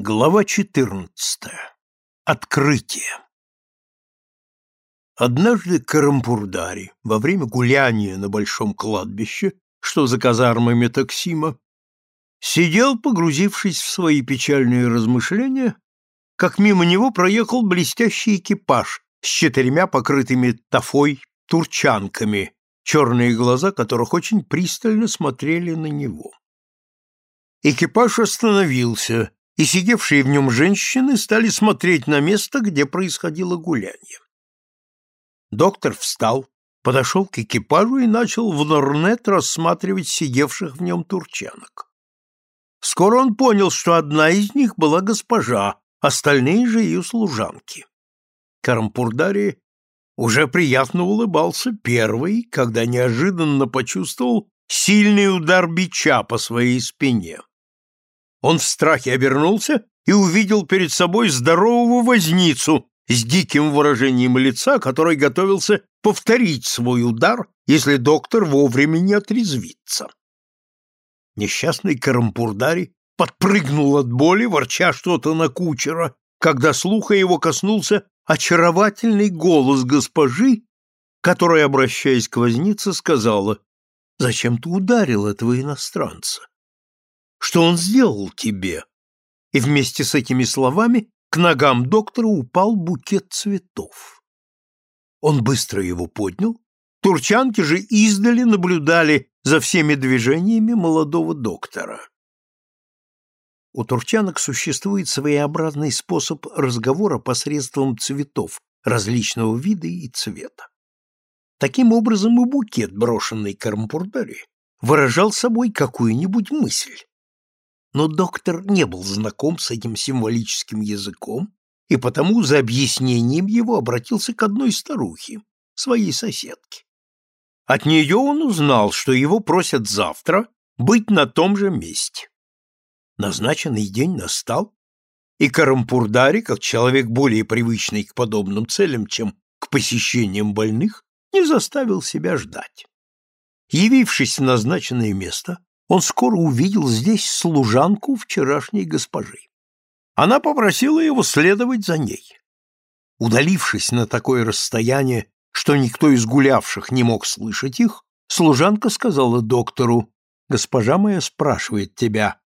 Глава 14. Открытие. Однажды Карампурдари во время гуляния на большом кладбище, что за казармами Таксима, сидел, погрузившись в свои печальные размышления, как мимо него проехал блестящий экипаж с четырьмя покрытыми тафой турчанками, черные глаза которых очень пристально смотрели на него. Экипаж остановился, и сидевшие в нем женщины стали смотреть на место, где происходило гуляние. Доктор встал, подошел к экипажу и начал в норнет рассматривать сидевших в нем турчанок. Скоро он понял, что одна из них была госпожа, остальные же ее служанки. Карампурдари уже приятно улыбался первый, когда неожиданно почувствовал сильный удар бича по своей спине. Он в страхе обернулся и увидел перед собой здорового возницу с диким выражением лица, который готовился повторить свой удар, если доктор вовремя не отрезвится. Несчастный Карампурдари подпрыгнул от боли, ворча что-то на кучера, когда слуха его коснулся очаровательный голос госпожи, которая, обращаясь к вознице, сказала, «Зачем ты ударил этого иностранца? Что он сделал тебе?» И вместе с этими словами к ногам доктора упал букет цветов. Он быстро его поднял. Турчанки же издали наблюдали за всеми движениями молодого доктора. У турчанок существует своеобразный способ разговора посредством цветов различного вида и цвета. Таким образом и букет, брошенный Карампурдари, выражал собой какую-нибудь мысль. Но доктор не был знаком с этим символическим языком, и потому за объяснением его обратился к одной старухе, своей соседке. От нее он узнал, что его просят завтра быть на том же месте. Назначенный день настал, и Карампурдари, как человек более привычный к подобным целям, чем к посещениям больных, не заставил себя ждать. Явившись в назначенное место, он скоро увидел здесь служанку вчерашней госпожи. Она попросила его следовать за ней. Удалившись на такое расстояние, что никто из гулявших не мог слышать их, служанка сказала доктору, «Госпожа моя спрашивает тебя,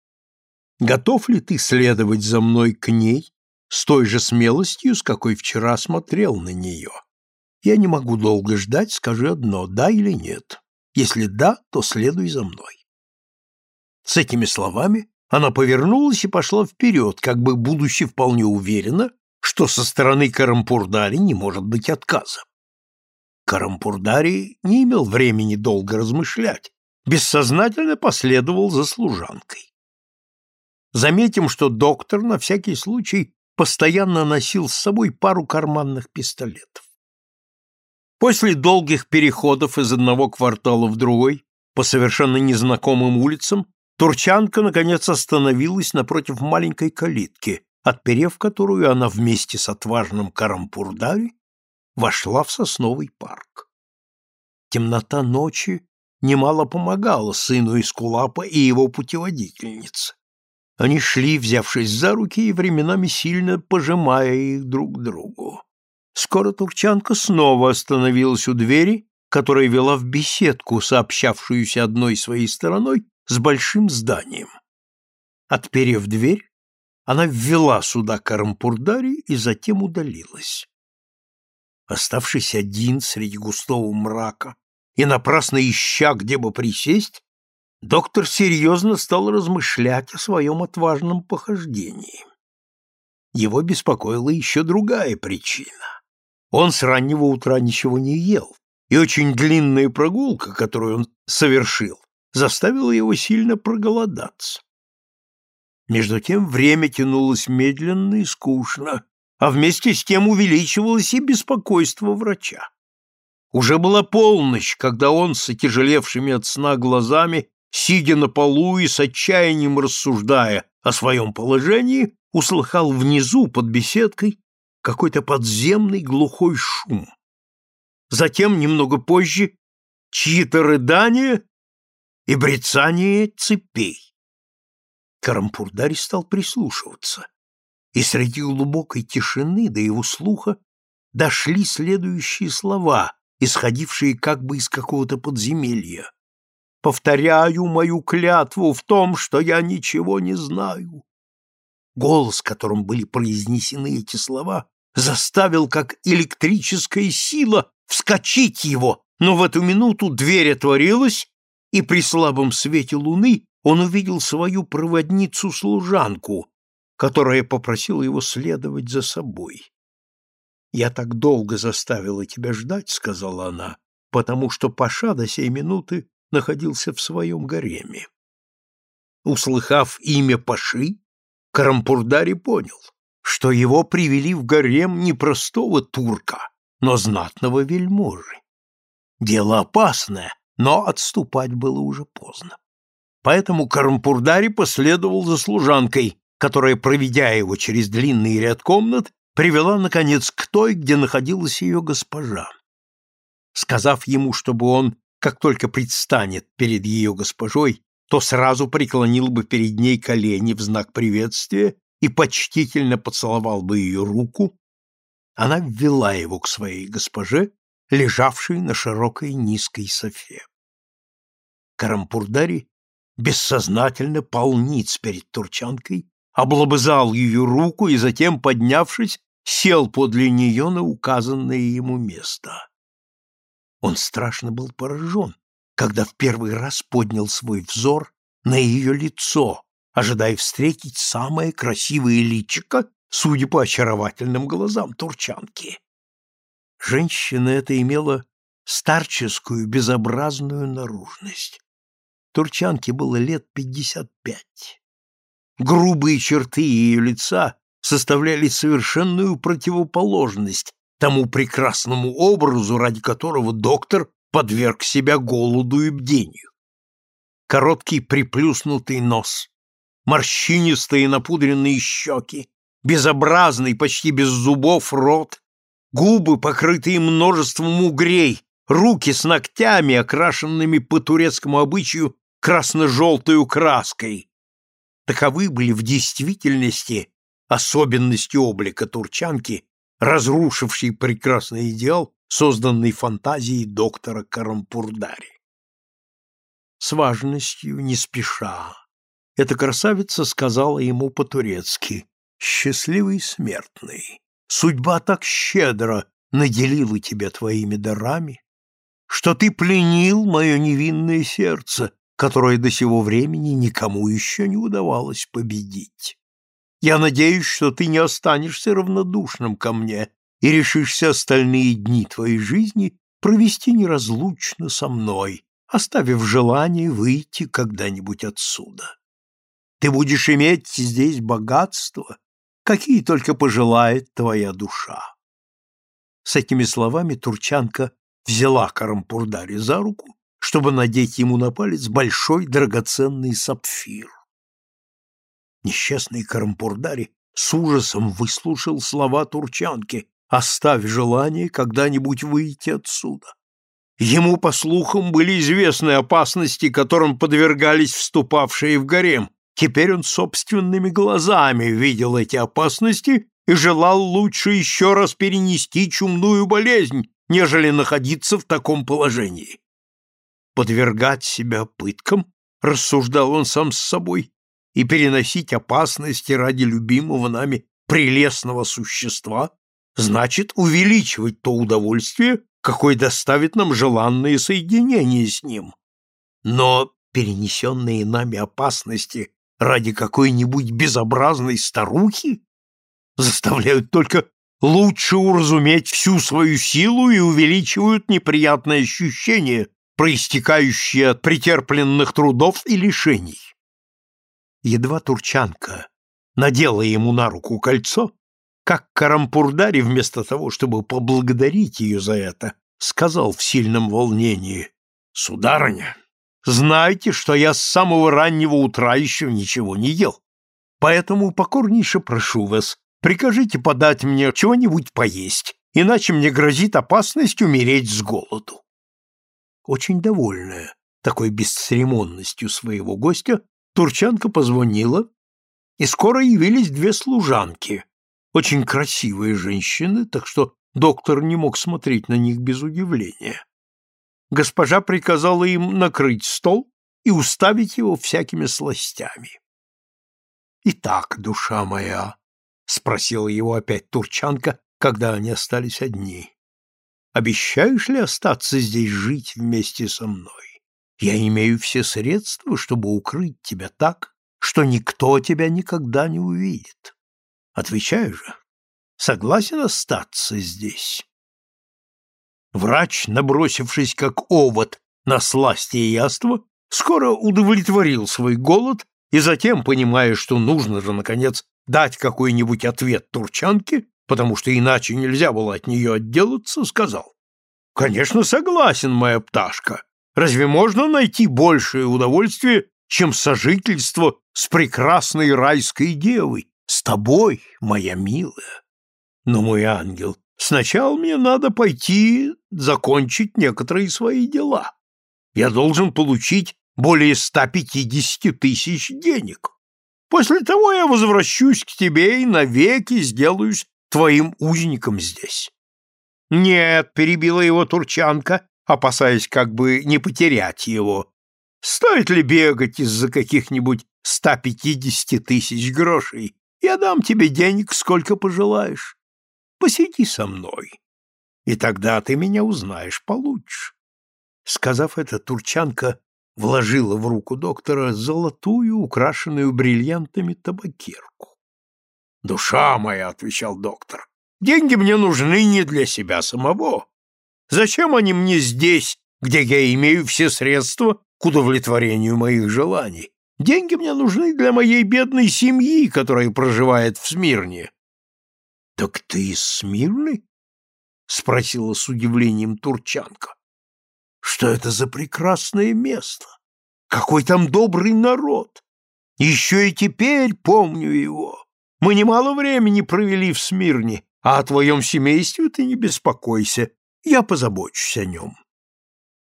готов ли ты следовать за мной к ней с той же смелостью, с какой вчера смотрел на нее? Я не могу долго ждать, скажи одно, да или нет. Если да, то следуй за мной». С этими словами она повернулась и пошла вперед, как бы будучи вполне уверена, что со стороны Карампурдари не может быть отказа. Карампурдари не имел времени долго размышлять, бессознательно последовал за служанкой. Заметим, что доктор на всякий случай постоянно носил с собой пару карманных пистолетов. После долгих переходов из одного квартала в другой по совершенно незнакомым улицам Турчанка, наконец, остановилась напротив маленькой калитки, отперев которую она вместе с отважным Карампурдави вошла в сосновый парк. Темнота ночи немало помогала сыну Искулапа и его путеводительнице. Они шли, взявшись за руки и временами сильно пожимая их друг к другу. Скоро турчанка снова остановилась у двери, которая вела в беседку, сообщавшуюся одной своей стороной с большим зданием. Отперев дверь, она ввела сюда Карампурдари и затем удалилась. Оставшись один среди густого мрака и напрасно ища, где бы присесть, доктор серьезно стал размышлять о своем отважном похождении. Его беспокоила еще другая причина. Он с раннего утра ничего не ел, и очень длинная прогулка, которую он совершил, заставило его сильно проголодаться. Между тем время тянулось медленно и скучно, а вместе с тем увеличивалось и беспокойство врача. Уже была полночь, когда он с отяжелевшими от сна глазами, сидя на полу и с отчаянием рассуждая о своем положении, услыхал внизу под беседкой какой-то подземный глухой шум. Затем, немного позже, чьи-то рыдания и брецание цепей. Карампурдари стал прислушиваться и среди глубокой тишины до его слуха дошли следующие слова, исходившие как бы из какого-то подземелья. «Повторяю мою клятву в том, что я ничего не знаю». Голос, которым были произнесены эти слова, заставил, как электрическая сила, вскочить его, но в эту минуту дверь отворилась, и при слабом свете луны он увидел свою проводницу-служанку, которая попросила его следовать за собой. «Я так долго заставила тебя ждать», — сказала она, «потому что Паша до сей минуты находился в своем гареме». Услыхав имя Паши, Карампурдари понял, что его привели в гарем не простого турка, но знатного вельможи. Дело опасное, но отступать было уже поздно. Поэтому Карампурдари последовал за служанкой, которая, проведя его через длинный ряд комнат, привела, наконец, к той, где находилась ее госпожа. Сказав ему, чтобы он, как только предстанет перед ее госпожой, то сразу преклонил бы перед ней колени в знак приветствия и почтительно поцеловал бы ее руку, она ввела его к своей госпоже, лежавшей на широкой низкой софе. Карампурдари бессознательно пал ниц перед турчанкой, облобызал ее руку и затем, поднявшись, сел подле нее на указанное ему место. Он страшно был поражен, когда в первый раз поднял свой взор на ее лицо, ожидая встретить самое красивое личико, судя по очаровательным глазам турчанки. Женщина эта имела старческую безобразную наружность. Турчанке было лет пятьдесят пять. Грубые черты ее лица составляли совершенную противоположность тому прекрасному образу, ради которого доктор подверг себя голоду и бдению. Короткий приплюснутый нос, морщинистые напудренные щеки, безобразный, почти без зубов рот, губы, покрытые множеством угрей, руки с ногтями, окрашенными по турецкому обычаю красно-желтой краской. Таковы были в действительности особенности облика турчанки, разрушившей прекрасный идеал, созданный фантазией доктора Карампурдари. С важностью, не спеша, эта красавица сказала ему по-турецки «Счастливый смертный, судьба так щедро наделила тебя твоими дарами, что ты пленил мое невинное сердце, которое до сего времени никому еще не удавалось победить. Я надеюсь, что ты не останешься равнодушным ко мне и решишься остальные дни твоей жизни провести неразлучно со мной, оставив желание выйти когда-нибудь отсюда. Ты будешь иметь здесь богатства, какие только пожелает твоя душа. С этими словами турчанка взяла Карампурдари за руку, чтобы надеть ему на палец большой драгоценный сапфир. Несчастный Карампурдари с ужасом выслушал слова турчанки «Оставь желание когда-нибудь выйти отсюда». Ему, по слухам, были известны опасности, которым подвергались вступавшие в гарем, Теперь он собственными глазами видел эти опасности и желал лучше еще раз перенести чумную болезнь, нежели находиться в таком положении. Подвергать себя пыткам, рассуждал он сам с собой, и переносить опасности ради любимого нами прелестного существа, значит увеличивать то удовольствие, какое доставит нам желанное соединение с ним. Но перенесенные нами опасности ради какой-нибудь безобразной старухи заставляют только лучше уразуметь всю свою силу и увеличивают неприятные ощущения, проистекающие от претерпленных трудов и лишений. Едва турчанка надела ему на руку кольцо, как Карампурдари, вместо того, чтобы поблагодарить ее за это, сказал в сильном волнении, «Сударыня, Знайте, что я с самого раннего утра еще ничего не ел. Поэтому покорнейше прошу вас, прикажите подать мне чего-нибудь поесть, иначе мне грозит опасность умереть с голоду. Очень довольная такой бесцеремонностью своего гостя, турчанка позвонила, и скоро явились две служанки, очень красивые женщины, так что доктор не мог смотреть на них без удивления. Госпожа приказала им накрыть стол и уставить его всякими сластями. «Итак, душа моя», — спросила его опять турчанка, когда они остались одни, — «обещаешь ли остаться здесь жить вместе со мной? Я имею все средства, чтобы укрыть тебя так, что никто тебя никогда не увидит. Отвечаю же, согласен остаться здесь?» Врач, набросившись как овод на сласти и яство, скоро удовлетворил свой голод и затем, понимая, что нужно же, наконец, дать какой-нибудь ответ турчанке, потому что иначе нельзя было от нее отделаться, сказал, «Конечно, согласен, моя пташка. Разве можно найти большее удовольствие, чем сожительство с прекрасной райской девой, с тобой, моя милая? Но, мой ангел, сначала мне надо пойти закончить некоторые свои дела. Я должен получить более 150 тысяч денег. После того я возвращусь к тебе и навеки сделаюсь твоим узником здесь. Нет, перебила его турчанка, опасаясь как бы не потерять его. Стоит ли бегать из-за каких-нибудь 150 тысяч грошей? Я дам тебе денег, сколько пожелаешь. Посиди со мной, и тогда ты меня узнаешь получше. Сказав это, турчанка вложила в руку доктора золотую, украшенную бриллиантами табакерку. «Душа моя», — отвечал доктор, — «деньги мне нужны не для себя самого. Зачем они мне здесь, где я имею все средства к удовлетворению моих желаний? Деньги мне нужны для моей бедной семьи, которая проживает в Смирне». «Так ты из Смирны?» — спросила с удивлением турчанка. Что это за прекрасное место? Какой там добрый народ! Еще и теперь помню его. Мы немало времени провели в Смирне, а о твоем семействе ты не беспокойся, я позабочусь о нем.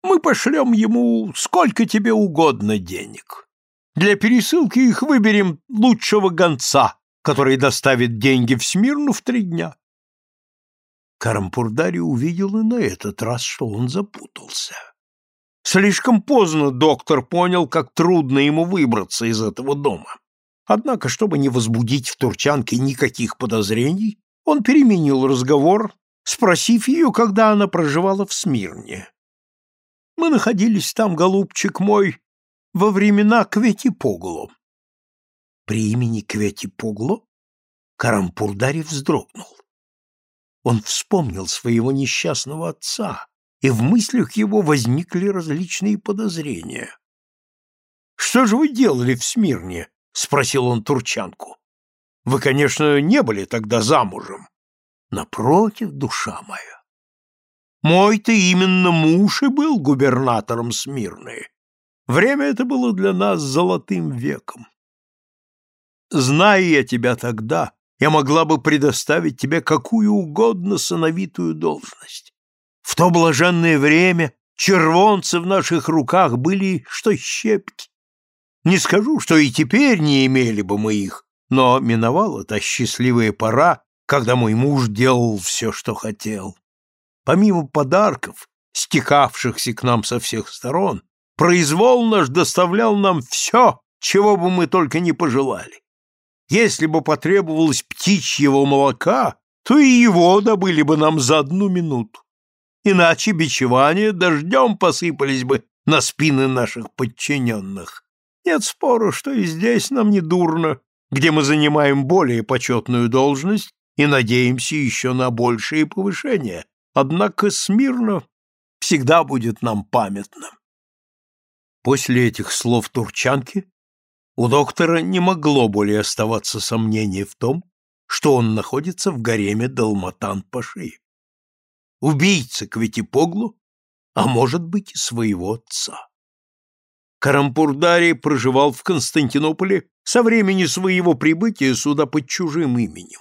Мы пошлем ему сколько тебе угодно денег. Для пересылки их выберем лучшего гонца, который доставит деньги в Смирну в три дня. Карампурдари увидел и на этот раз, что он запутался. Слишком поздно доктор понял, как трудно ему выбраться из этого дома. Однако, чтобы не возбудить в Турчанке никаких подозрений, он переменил разговор, спросив ее, когда она проживала в Смирне. «Мы находились там, голубчик мой, во времена Кветипогло». При имени Кветипогло Карампурдари вздрогнул. Он вспомнил своего несчастного отца, и в мыслях его возникли различные подозрения. «Что же вы делали в Смирне?» — спросил он турчанку. «Вы, конечно, не были тогда замужем». «Напротив, душа моя. Мой-то именно муж и был губернатором Смирны. Время это было для нас золотым веком. Зная я тебя тогда, я могла бы предоставить тебе какую угодно сыновитую должность. В то блаженное время червонцы в наших руках были, что щепки. Не скажу, что и теперь не имели бы мы их, но миновала та счастливая пора, когда мой муж делал все, что хотел. Помимо подарков, стекавшихся к нам со всех сторон, произвол наш доставлял нам все, чего бы мы только не пожелали. Если бы потребовалось птичьего молока, то и его добыли бы нам за одну минуту. Иначе бичевания дождем посыпались бы на спины наших подчиненных. Нет спору, что и здесь нам не дурно, где мы занимаем более почетную должность и надеемся еще на большее повышение. Однако смирно всегда будет нам памятно. После этих слов турчанки у доктора не могло более оставаться сомнения в том, что он находится в гареме Далматан-Паши. Убийца Кветипоглу, а может быть и своего отца. Карампурдари проживал в Константинополе со времени своего прибытия сюда под чужим именем.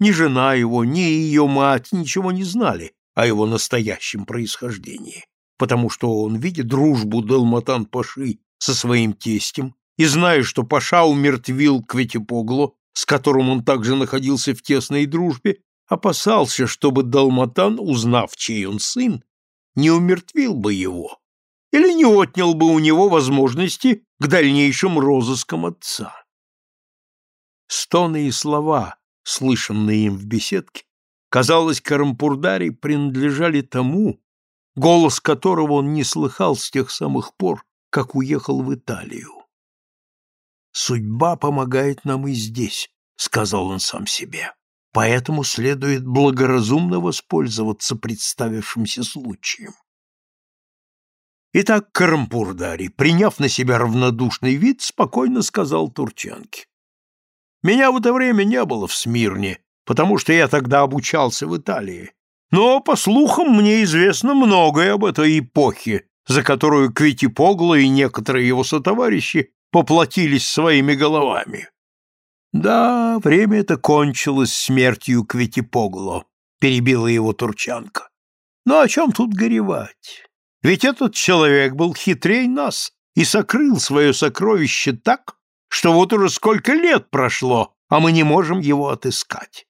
Ни жена его, ни ее мать ничего не знали о его настоящем происхождении, потому что он, видя дружбу Далматан-Паши со своим тестем и зная, что Паша умертвил Кветипоглу с которым он также находился в тесной дружбе, опасался, чтобы Далматан, узнав, чей он сын, не умертвил бы его или не отнял бы у него возможности к дальнейшим розыскам отца. Стоны и слова, слышанные им в беседке, казалось, Карампурдари принадлежали тому, голос которого он не слыхал с тех самых пор, как уехал в Италию. «Судьба помогает нам и здесь», — сказал он сам себе. «Поэтому следует благоразумно воспользоваться представившимся случаем». Итак, Карампурдари, приняв на себя равнодушный вид, спокойно сказал Турчанке. «Меня в это время не было в Смирне, потому что я тогда обучался в Италии. Но, по слухам, мне известно многое об этой эпохе, за которую Квитипогло и некоторые его сотоварищи поплатились своими головами. Да, время это кончилось смертью Квитипогло, перебила его Турчанка. Но о чем тут горевать? Ведь этот человек был хитрей нас и сокрыл свое сокровище так, что вот уже сколько лет прошло, а мы не можем его отыскать.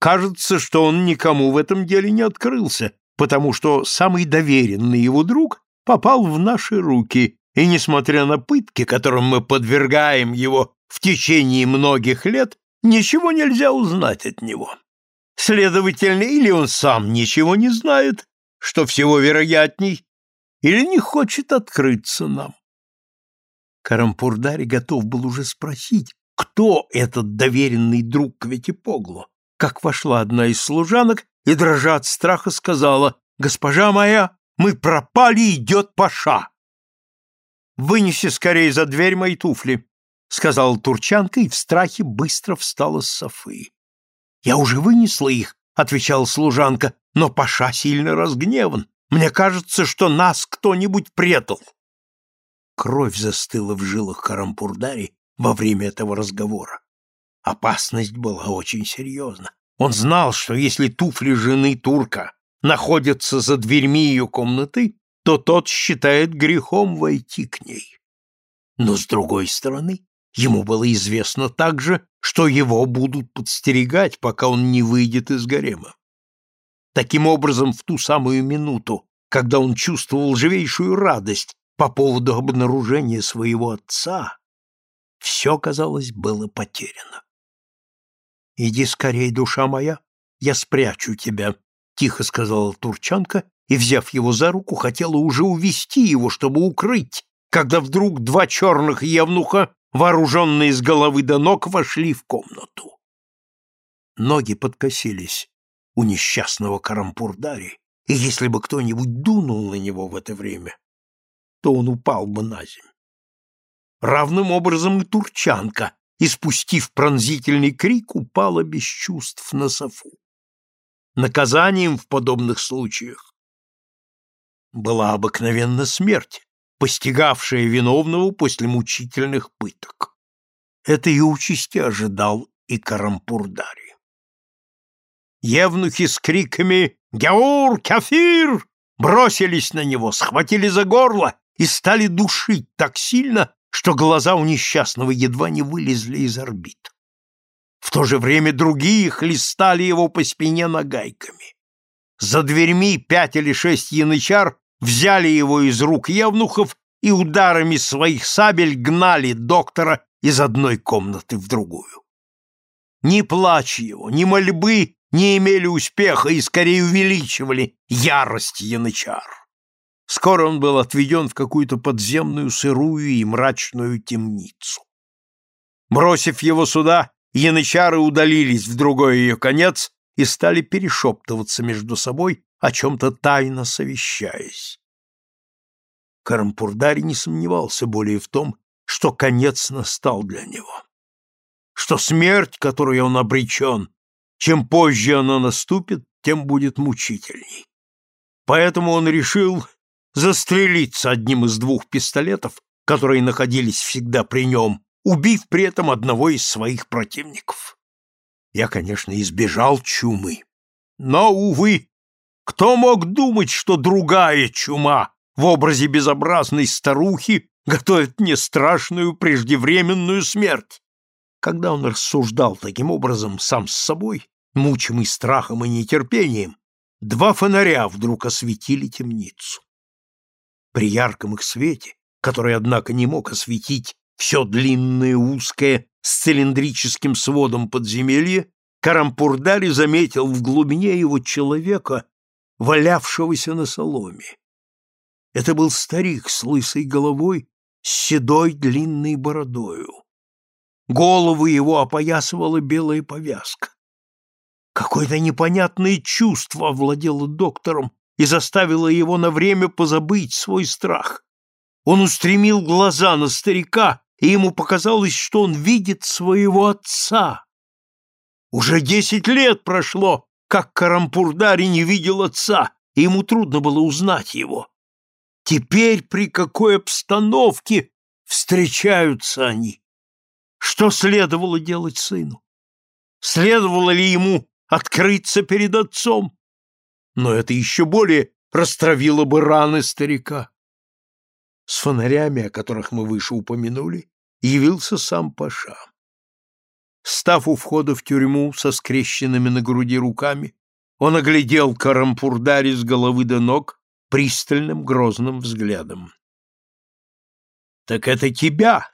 Кажется, что он никому в этом деле не открылся, потому что самый доверенный его друг попал в наши руки, и, несмотря на пытки, которым мы подвергаем его в течение многих лет, ничего нельзя узнать от него. Следовательно, или он сам ничего не знает, что всего вероятней, или не хочет открыться нам. Карампурдари готов был уже спросить, кто этот доверенный друг Кветипогло, как вошла одна из служанок и, дрожа от страха, сказала, «Госпожа моя, мы пропали, идет Паша!» «Вынеси скорее за дверь мои туфли», — сказала турчанка и в страхе быстро встала с софы. «Я уже вынесла их», — отвечала служанка, «но Паша сильно разгневан. Мне кажется, что нас кто-нибудь предал». Кровь застыла в жилах Карампурдари во время этого разговора. Опасность была очень серьезна. Он знал, что если туфли жены турка находятся за дверьми ее комнаты, то тот считает грехом войти к ней. Но, с другой стороны, ему было известно также, что его будут подстерегать, пока он не выйдет из гарема. Таким образом, в ту самую минуту, когда он чувствовал живейшую радость по поводу обнаружения своего отца, все, казалось, было потеряно. «Иди скорей, душа моя, я спрячу тебя», — тихо сказала турчанка и, взяв его за руку, хотела уже увести его, чтобы укрыть, когда вдруг два черных евнуха, вооруженные с головы до ног, вошли в комнату. Ноги подкосились у несчастного Карампурдари, и если бы кто-нибудь дунул на него в это время, то он упал бы на землю. Равным образом и турчанка, испустив пронзительный крик, упала без чувств на софу. Наказанием в подобных случаях была обыкновенно смерть, постигавшая виновного после мучительных пыток. Этой участи ожидал и Карампурдари. Евнухи с криками «Геур! Кафир!» бросились на него, схватили за горло и стали душить так сильно, что глаза у несчастного едва не вылезли из орбит. В то же время другие хлестали его по спине нагайками. За дверьми пять или шесть янычар взяли его из рук евнухов и ударами своих сабель гнали доктора из одной комнаты в другую. Ни плач его, ни мольбы не имели успеха и скорее увеличивали ярость янычар. Скоро он был отведен в какую-то подземную сырую и мрачную темницу. Бросив его сюда, янычары удалились в другой ее конец и стали перешептываться между собой, о чем-то тайно совещаясь. Карампурдари не сомневался более в том, что конец настал для него, что смерть, которой он обречен, чем позже она наступит, тем будет мучительней. Поэтому он решил застрелиться одним из двух пистолетов, которые находились всегда при нем, убив при этом одного из своих противников. Я, конечно, избежал чумы. Но, увы, кто мог думать, что другая чума в образе безобразной старухи готовит мне страшную преждевременную смерть? Когда он рассуждал таким образом сам с собой, мучимый страхом и нетерпением, два фонаря вдруг осветили темницу. При ярком их свете, который, однако, не мог осветить все длинное узкое с цилиндрическим сводом подземелье, Карампурдари заметил в глубине его человека, валявшегося на соломе. Это был старик с лысой головой, с седой длинной бородою. Голову его опоясывала белая повязка. Какое-то непонятное чувство овладело доктором и заставило его на время позабыть свой страх. Он устремил глаза на старика, и ему показалось, что он видит своего отца. Уже десять лет прошло, как Карампурдари не видел отца, и ему трудно было узнать его. Теперь при какой обстановке встречаются они? Что следовало делать сыну? Следовало ли ему открыться перед отцом? Но это еще более растравило бы раны старика. С фонарями, о которых мы выше упомянули, явился сам Паша. Став у входа в тюрьму со скрещенными на груди руками, он оглядел Карампурдари с головы до ног пристальным грозным взглядом. — Так это тебя,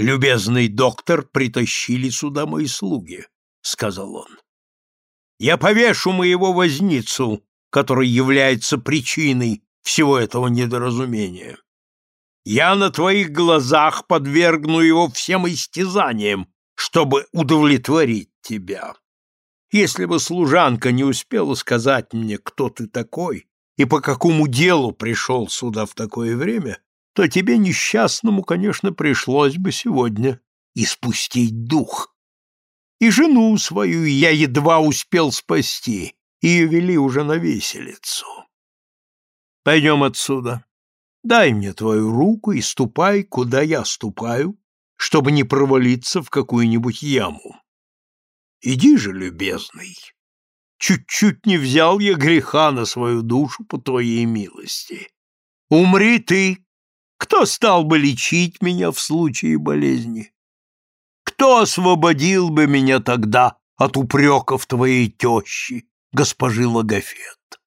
любезный доктор, притащили сюда мои слуги, — сказал он. — Я повешу моего возницу, который является причиной всего этого недоразумения. Я на твоих глазах подвергну его всем истязаниям, чтобы удовлетворить тебя. Если бы служанка не успела сказать мне, кто ты такой и по какому делу пришел сюда в такое время, то тебе, несчастному, конечно, пришлось бы сегодня испустить дух. И жену свою я едва успел спасти, ее вели уже на веселицу. Пойдем отсюда. Дай мне твою руку и ступай, куда я ступаю, чтобы не провалиться в какую-нибудь яму. Иди же, любезный. Чуть-чуть не взял я греха на свою душу по твоей милости. Умри ты. Кто стал бы лечить меня в случае болезни? Кто освободил бы меня тогда от упреков твоей тещи, госпожи Логофет?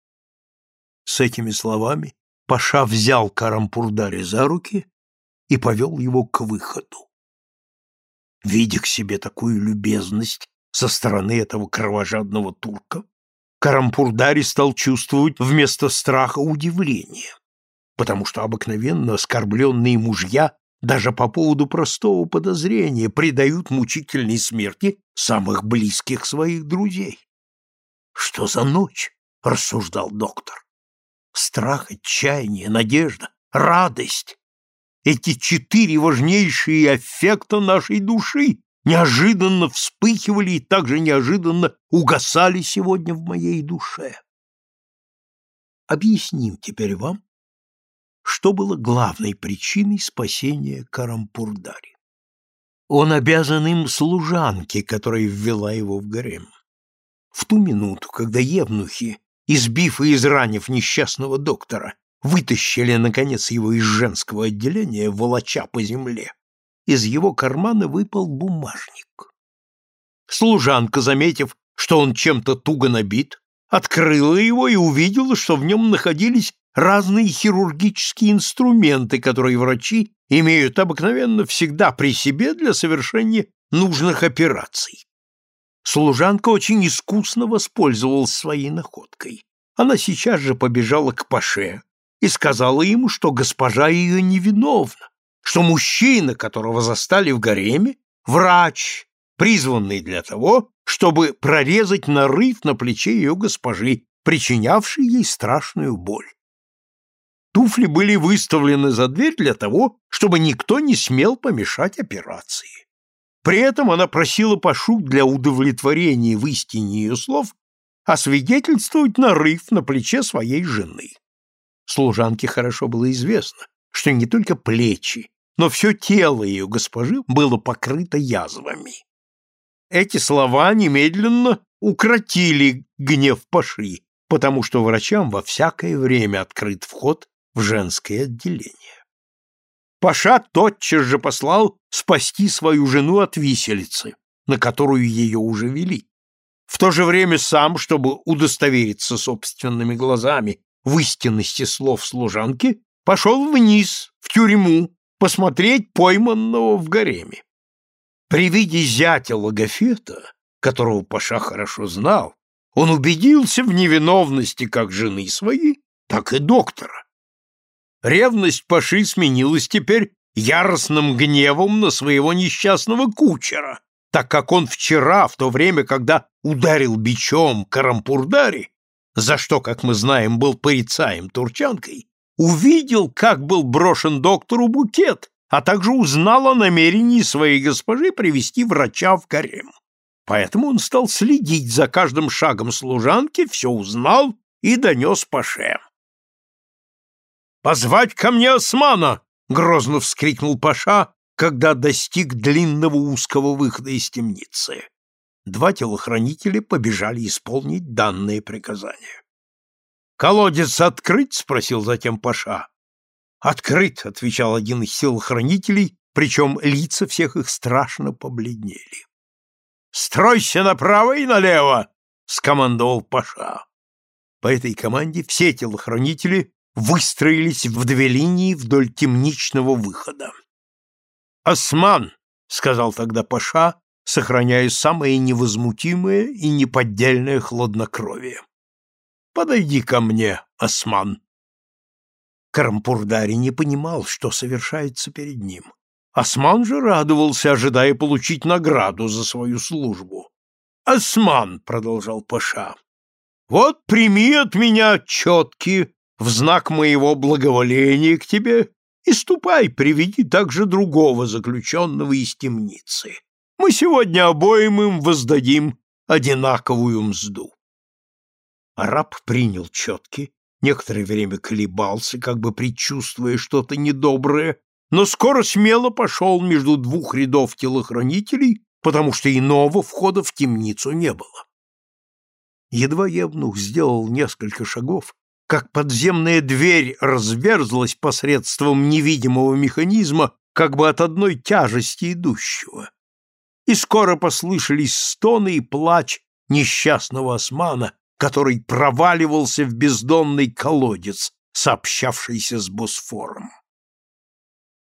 С этими словами Паша взял Карампурдари за руки и повел его к выходу. Видя к себе такую любезность со стороны этого кровожадного турка, Карампурдари стал чувствовать вместо страха удивление, потому что обыкновенно оскорбленные мужья даже по поводу простого подозрения предают мучительной смерти самых близких своих друзей. «Что за ночь?» — рассуждал доктор. Страх, отчаяние, надежда, радость. Эти четыре важнейшие аффекта нашей души неожиданно вспыхивали и также неожиданно угасали сегодня в моей душе. Объясним теперь вам, что было главной причиной спасения Карампурдари. Он обязан им служанке, которая ввела его в гарем. В ту минуту, когда евнухи избив и изранив несчастного доктора, вытащили, наконец, его из женского отделения, волоча по земле. Из его кармана выпал бумажник. Служанка, заметив, что он чем-то туго набит, открыла его и увидела, что в нем находились разные хирургические инструменты, которые врачи имеют обыкновенно всегда при себе для совершения нужных операций. Служанка очень искусно воспользовалась своей находкой. Она сейчас же побежала к Паше и сказала ему, что госпожа ее невиновна, что мужчина, которого застали в гареме, врач, призванный для того, чтобы прорезать нарыв на плече ее госпожи, причинявший ей страшную боль. Туфли были выставлены за дверь для того, чтобы никто не смел помешать операции. При этом она просила Пашу для удовлетворения в истине ее слов освидетельствовать нарыв на плече своей жены. Служанке хорошо было известно, что не только плечи, но все тело ее госпожи было покрыто язвами. Эти слова немедленно укротили гнев Паши, потому что врачам во всякое время открыт вход в женское отделение. Паша тотчас же послал спасти свою жену от виселицы, на которую ее уже вели. В то же время сам, чтобы удостовериться собственными глазами в истинности слов служанки, пошел вниз, в тюрьму, посмотреть пойманного в гареме. При виде зятя Логофета, которого Паша хорошо знал, он убедился в невиновности как жены своей, так и доктора. Ревность Паши сменилась теперь яростным гневом на своего несчастного кучера, так как он вчера, в то время, когда ударил бичом Карампурдари, за что, как мы знаем, был порицаем турчанкой, увидел, как был брошен доктору букет, а также узнал о намерении своей госпожи привести врача в гарем. Поэтому он стал следить за каждым шагом служанки, все узнал и донес Паше. «Позвать ко мне османа!» — грозно вскрикнул Паша, когда достиг длинного узкого выхода из темницы. Два телохранителя побежали исполнить данные приказания. «Колодец открыть?» — спросил затем Паша. «Открыт», — отвечал один из телохранителей, причем лица всех их страшно побледнели. «Стройся направо и налево!» — скомандовал Паша. По этой команде все телохранители выстроились в две линии вдоль темничного выхода. «Осман!» — сказал тогда Паша, сохраняя самое невозмутимое и неподдельное хладнокровие. «Подойди ко мне, Осман!» Карампурдари не понимал, что совершается перед ним. Осман же радовался, ожидая получить награду за свою службу. «Осман!» — продолжал Паша. «Вот прими от меня четки в знак моего благоволения к тебе и ступай, приведи также другого заключенного из темницы. Мы сегодня обоим им воздадим одинаковую мзду. Араб принял четки, некоторое время колебался, как бы предчувствуя что-то недоброе, но скоро смело пошел между двух рядов телохранителей, потому что иного входа в темницу не было. Едва Евнух сделал несколько шагов, как подземная дверь разверзлась посредством невидимого механизма, как бы от одной тяжести идущего. И скоро послышались стоны и плач несчастного османа, который проваливался в бездонный колодец, сообщавшийся с Босфором.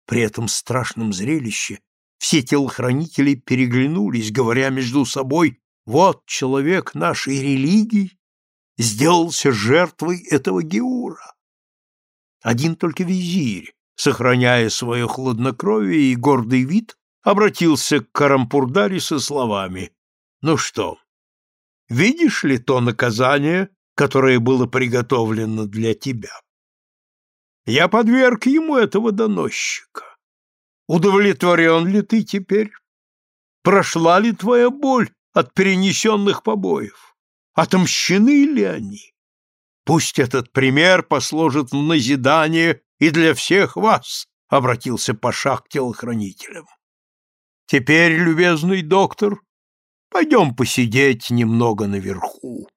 При этом страшном зрелище все телохранители переглянулись, говоря между собой «Вот человек нашей религии, сделался жертвой этого Геура. Один только визирь, сохраняя свое хладнокровие и гордый вид, обратился к Карампурдари со словами «Ну что, видишь ли то наказание, которое было приготовлено для тебя?» Я подверг ему этого доносчика. Удовлетворен ли ты теперь? Прошла ли твоя боль от перенесенных побоев? Отомщены ли они? Пусть этот пример послужит в назидание и для всех вас, — обратился Паша к телохранителям. Теперь, любезный доктор, пойдем посидеть немного наверху.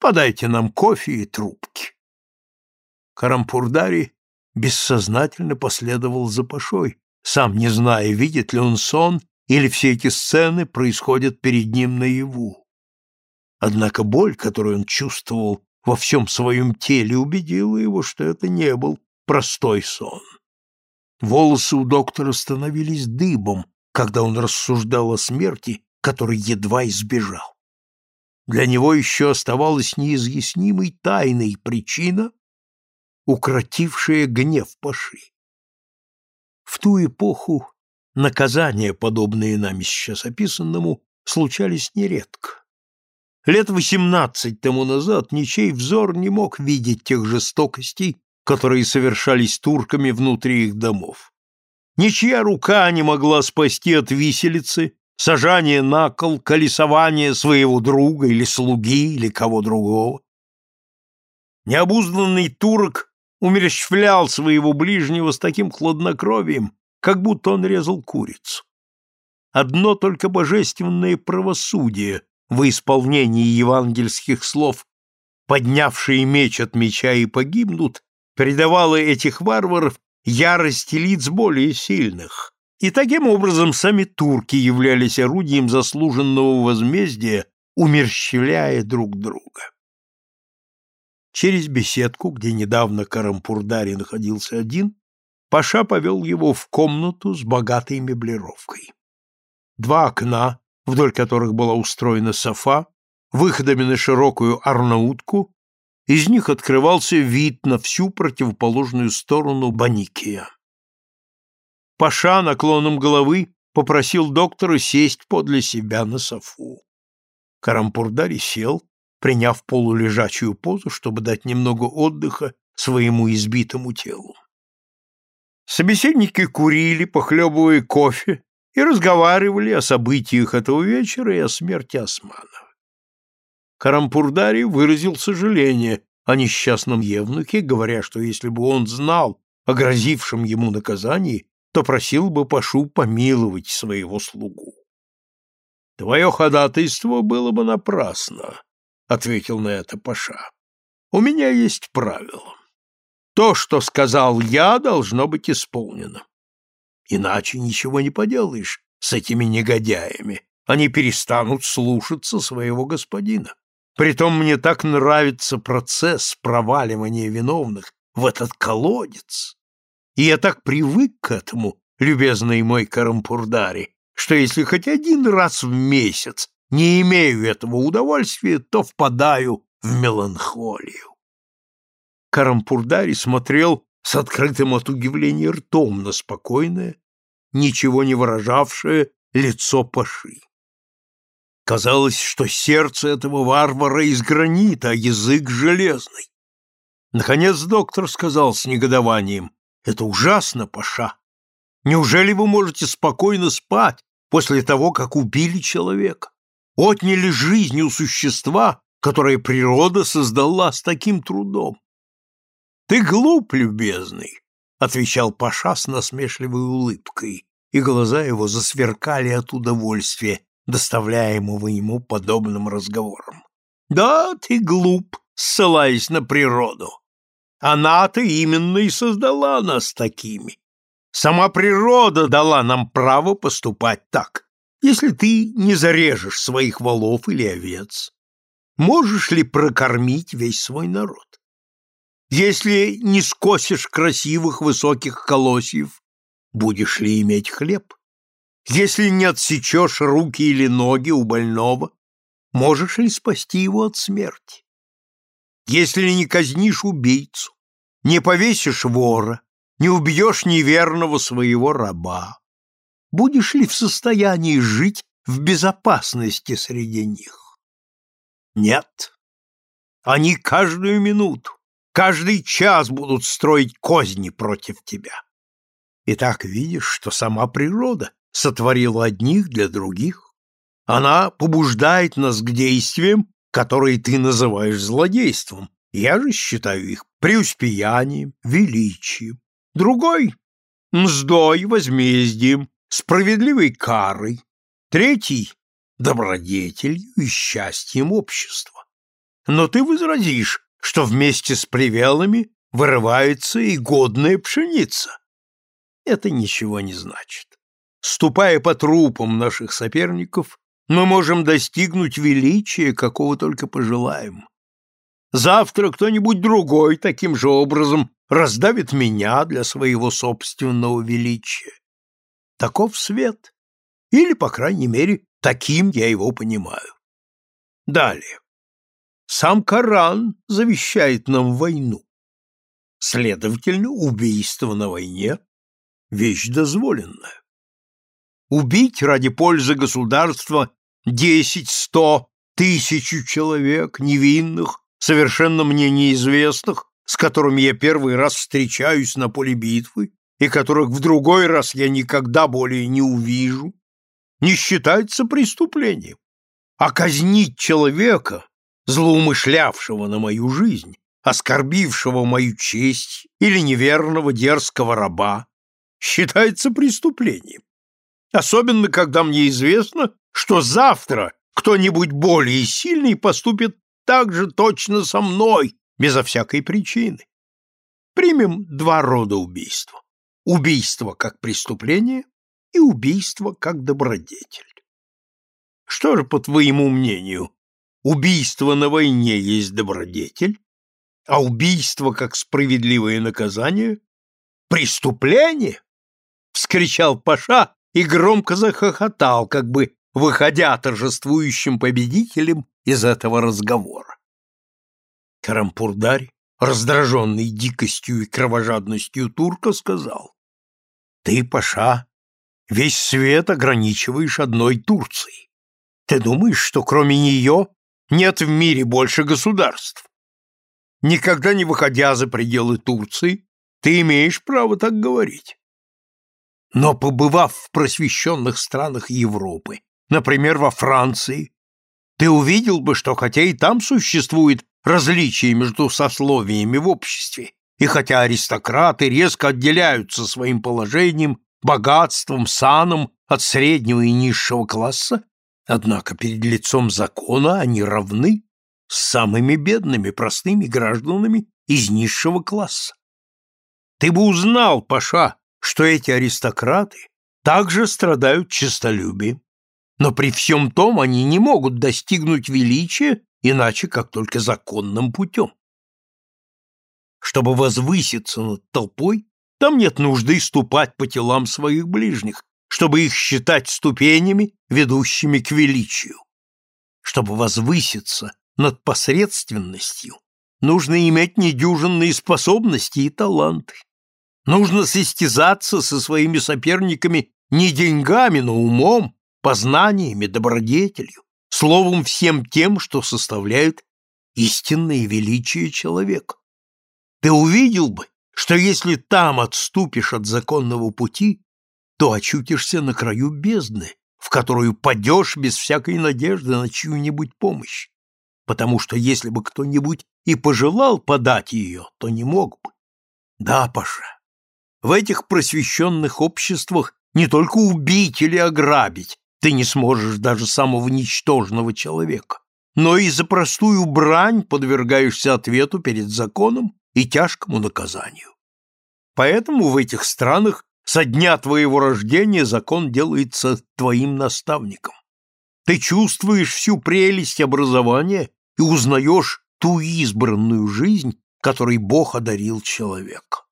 Подайте нам кофе и трубки. Карампурдари бессознательно последовал за Пашой, сам не зная, видит ли он сон или все эти сцены происходят перед ним наяву. Однако боль, которую он чувствовал во всем своем теле, убедила его, что это не был простой сон. Волосы у доктора становились дыбом, когда он рассуждал о смерти, которой едва избежал. Для него еще оставалась неизъяснимой тайной причина, укротившая гнев Паши. В ту эпоху наказания, подобные нам сейчас описанному, случались нередко. Лет восемнадцать тому назад ничей взор не мог видеть тех жестокостей, которые совершались турками внутри их домов. Ничья рука не могла спасти от виселицы, сажания на кол, колесования своего друга или слуги или кого другого. Необузданный турок умерщвлял своего ближнего с таким хладнокровием, как будто он резал курицу. Одно только божественное правосудие в исполнении евангельских слов «поднявшие меч от меча и погибнут» предавало этих варваров ярости лиц более сильных, и таким образом сами турки являлись орудием заслуженного возмездия, умерщвляя друг друга. Через беседку, где недавно Карампурдари находился один, Паша повел его в комнату с богатой меблировкой. Два окна, вдоль которых была устроена софа, выходами на широкую арнаутку, из них открывался вид на всю противоположную сторону Баникия. Паша наклоном головы попросил доктора сесть подле себя на софу. Карампурдари сел, приняв полулежачую позу, чтобы дать немного отдыха своему избитому телу. Собеседники курили, похлебывая кофе, и разговаривали о событиях этого вечера и о смерти Османа. Карампурдари выразил сожаление о несчастном Евнуке, говоря, что если бы он знал о грозившем ему наказании, то просил бы Пашу помиловать своего слугу. «Твое ходатайство было бы напрасно», — ответил на это Паша. «У меня есть правило. То, что сказал я, должно быть исполнено. Иначе ничего не поделаешь с этими негодяями. Они перестанут слушаться своего господина. Притом мне так нравится процесс проваливания виновных в этот колодец. И я так привык к этому, любезный мой Карампурдари, что если хоть один раз в месяц не имею этого удовольствия, то впадаю в меланхолию. Карампурдари смотрел с открытым от удивления ртом на спокойное, ничего не выражавшее лицо Паши. Казалось, что сердце этого варвара из гранита, а язык железный. Наконец доктор сказал с негодованием, «Это ужасно, Паша. Неужели вы можете спокойно спать после того, как убили человека? Отняли жизнь у существа, которое природа создала с таким трудом. Ты глуп, любезный, отвечал Паша с насмешливой улыбкой, и глаза его засверкали от удовольствия, доставляемого ему подобным разговором. Да, ты глуп, ссылаясь на природу. Она-то именно и создала нас такими. Сама природа дала нам право поступать так. Если ты не зарежешь своих волов или овец, можешь ли прокормить весь свой народ? Если не скосишь красивых высоких колосьев, будешь ли иметь хлеб? Если не отсечешь руки или ноги у больного, можешь ли спасти его от смерти? Если не казнишь убийцу, не повесишь вора, не убьешь неверного своего раба, будешь ли в состоянии жить в безопасности среди них? Нет. Они каждую минуту, каждый час будут строить козни против тебя. И так видишь, что сама природа сотворила одних для других. Она побуждает нас к действиям, которые ты называешь злодейством. Я же считаю их преуспеянием, величием. Другой — мздой, возмездием, справедливой карой. Третий — добродетелью и счастьем общества. Но ты возразишь, что вместе с привелами вырывается и годная пшеница. Это ничего не значит. Ступая по трупам наших соперников, мы можем достигнуть величия, какого только пожелаем. Завтра кто-нибудь другой таким же образом раздавит меня для своего собственного величия. Таков свет. Или, по крайней мере, таким я его понимаю. Далее. Сам Коран завещает нам войну. Следовательно, убийство на войне – вещь дозволенная. Убить ради пользы государства десять, сто, тысячу человек, невинных, совершенно мне неизвестных, с которыми я первый раз встречаюсь на поле битвы и которых в другой раз я никогда более не увижу, не считается преступлением. А казнить человека, злоумышлявшего на мою жизнь, оскорбившего мою честь или неверного дерзкого раба, считается преступлением. Особенно, когда мне известно, что завтра кто-нибудь более сильный поступит так же точно со мной, безо всякой причины. Примем два рода убийства. убийство как преступление и убийство как добродетель. Что же, по твоему мнению, убийство на войне есть добродетель, а убийство как справедливое наказание — преступление? — вскричал Паша и громко захохотал, как бы выходя торжествующим победителем из этого разговора. Карампурдарь, раздраженный дикостью и кровожадностью турка, сказал, «Ты, Паша, весь свет ограничиваешь одной Турцией. Ты думаешь, что кроме нее нет в мире больше государств? Никогда не выходя за пределы Турции, ты имеешь право так говорить. Но побывав в просвещенных странах Европы, например, во Франции, ты увидел бы, что хотя и там существует различие между сословиями в обществе, и хотя аристократы резко отделяются своим положением, богатством, саном от среднего и низшего класса, однако перед лицом закона они равны с самыми бедными, простыми гражданами из низшего класса. Ты бы узнал, Паша, что эти аристократы также страдают честолюбием, но при всем том они не могут достигнуть величия иначе как только законным путем. Чтобы возвыситься над толпой, там нет нужды ступать по телам своих ближних, чтобы их считать ступенями, ведущими к величию. Чтобы возвыситься над посредственностью, нужно иметь недюжинные способности и таланты. Нужно состязаться со своими соперниками не деньгами, но умом, познаниями, добродетелью, словом, всем тем, что составляет истинное величие человека. Ты увидел бы, что если там отступишь от законного пути, то очутишься на краю бездны, в которую падешь без всякой надежды на чью-нибудь помощь, потому что если бы кто-нибудь и пожелал подать ее, то не мог бы. Да, Паша, в этих просвещенных обществах не только убить или ограбить ты не сможешь даже самого ничтожного человека, но и за простую брань подвергаешься ответу перед законом и тяжкому наказанию. Поэтому в этих странах со дня твоего рождения закон делается твоим наставником. Ты чувствуешь всю прелесть образования и узнаешь ту избранную жизнь, которой Бог одарил человека.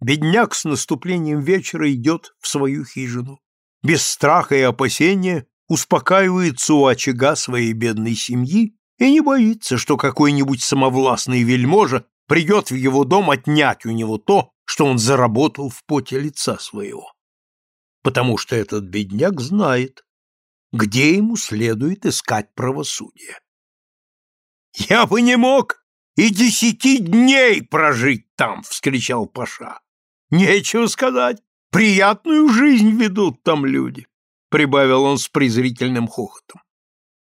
Бедняк с наступлением вечера идет в свою хижину. Без страха и опасения успокаивается у очага своей бедной семьи и не боится, что какой-нибудь самовластный вельможа придет в его дом отнять у него то, что он заработал в поте лица своего. Потому что этот бедняк знает, где ему следует искать правосудие. «Я бы не мог и десяти дней прожить там!» — вскричал Паша. «Нечего сказать, приятную жизнь ведут там люди!» — прибавил он с презрительным хохотом.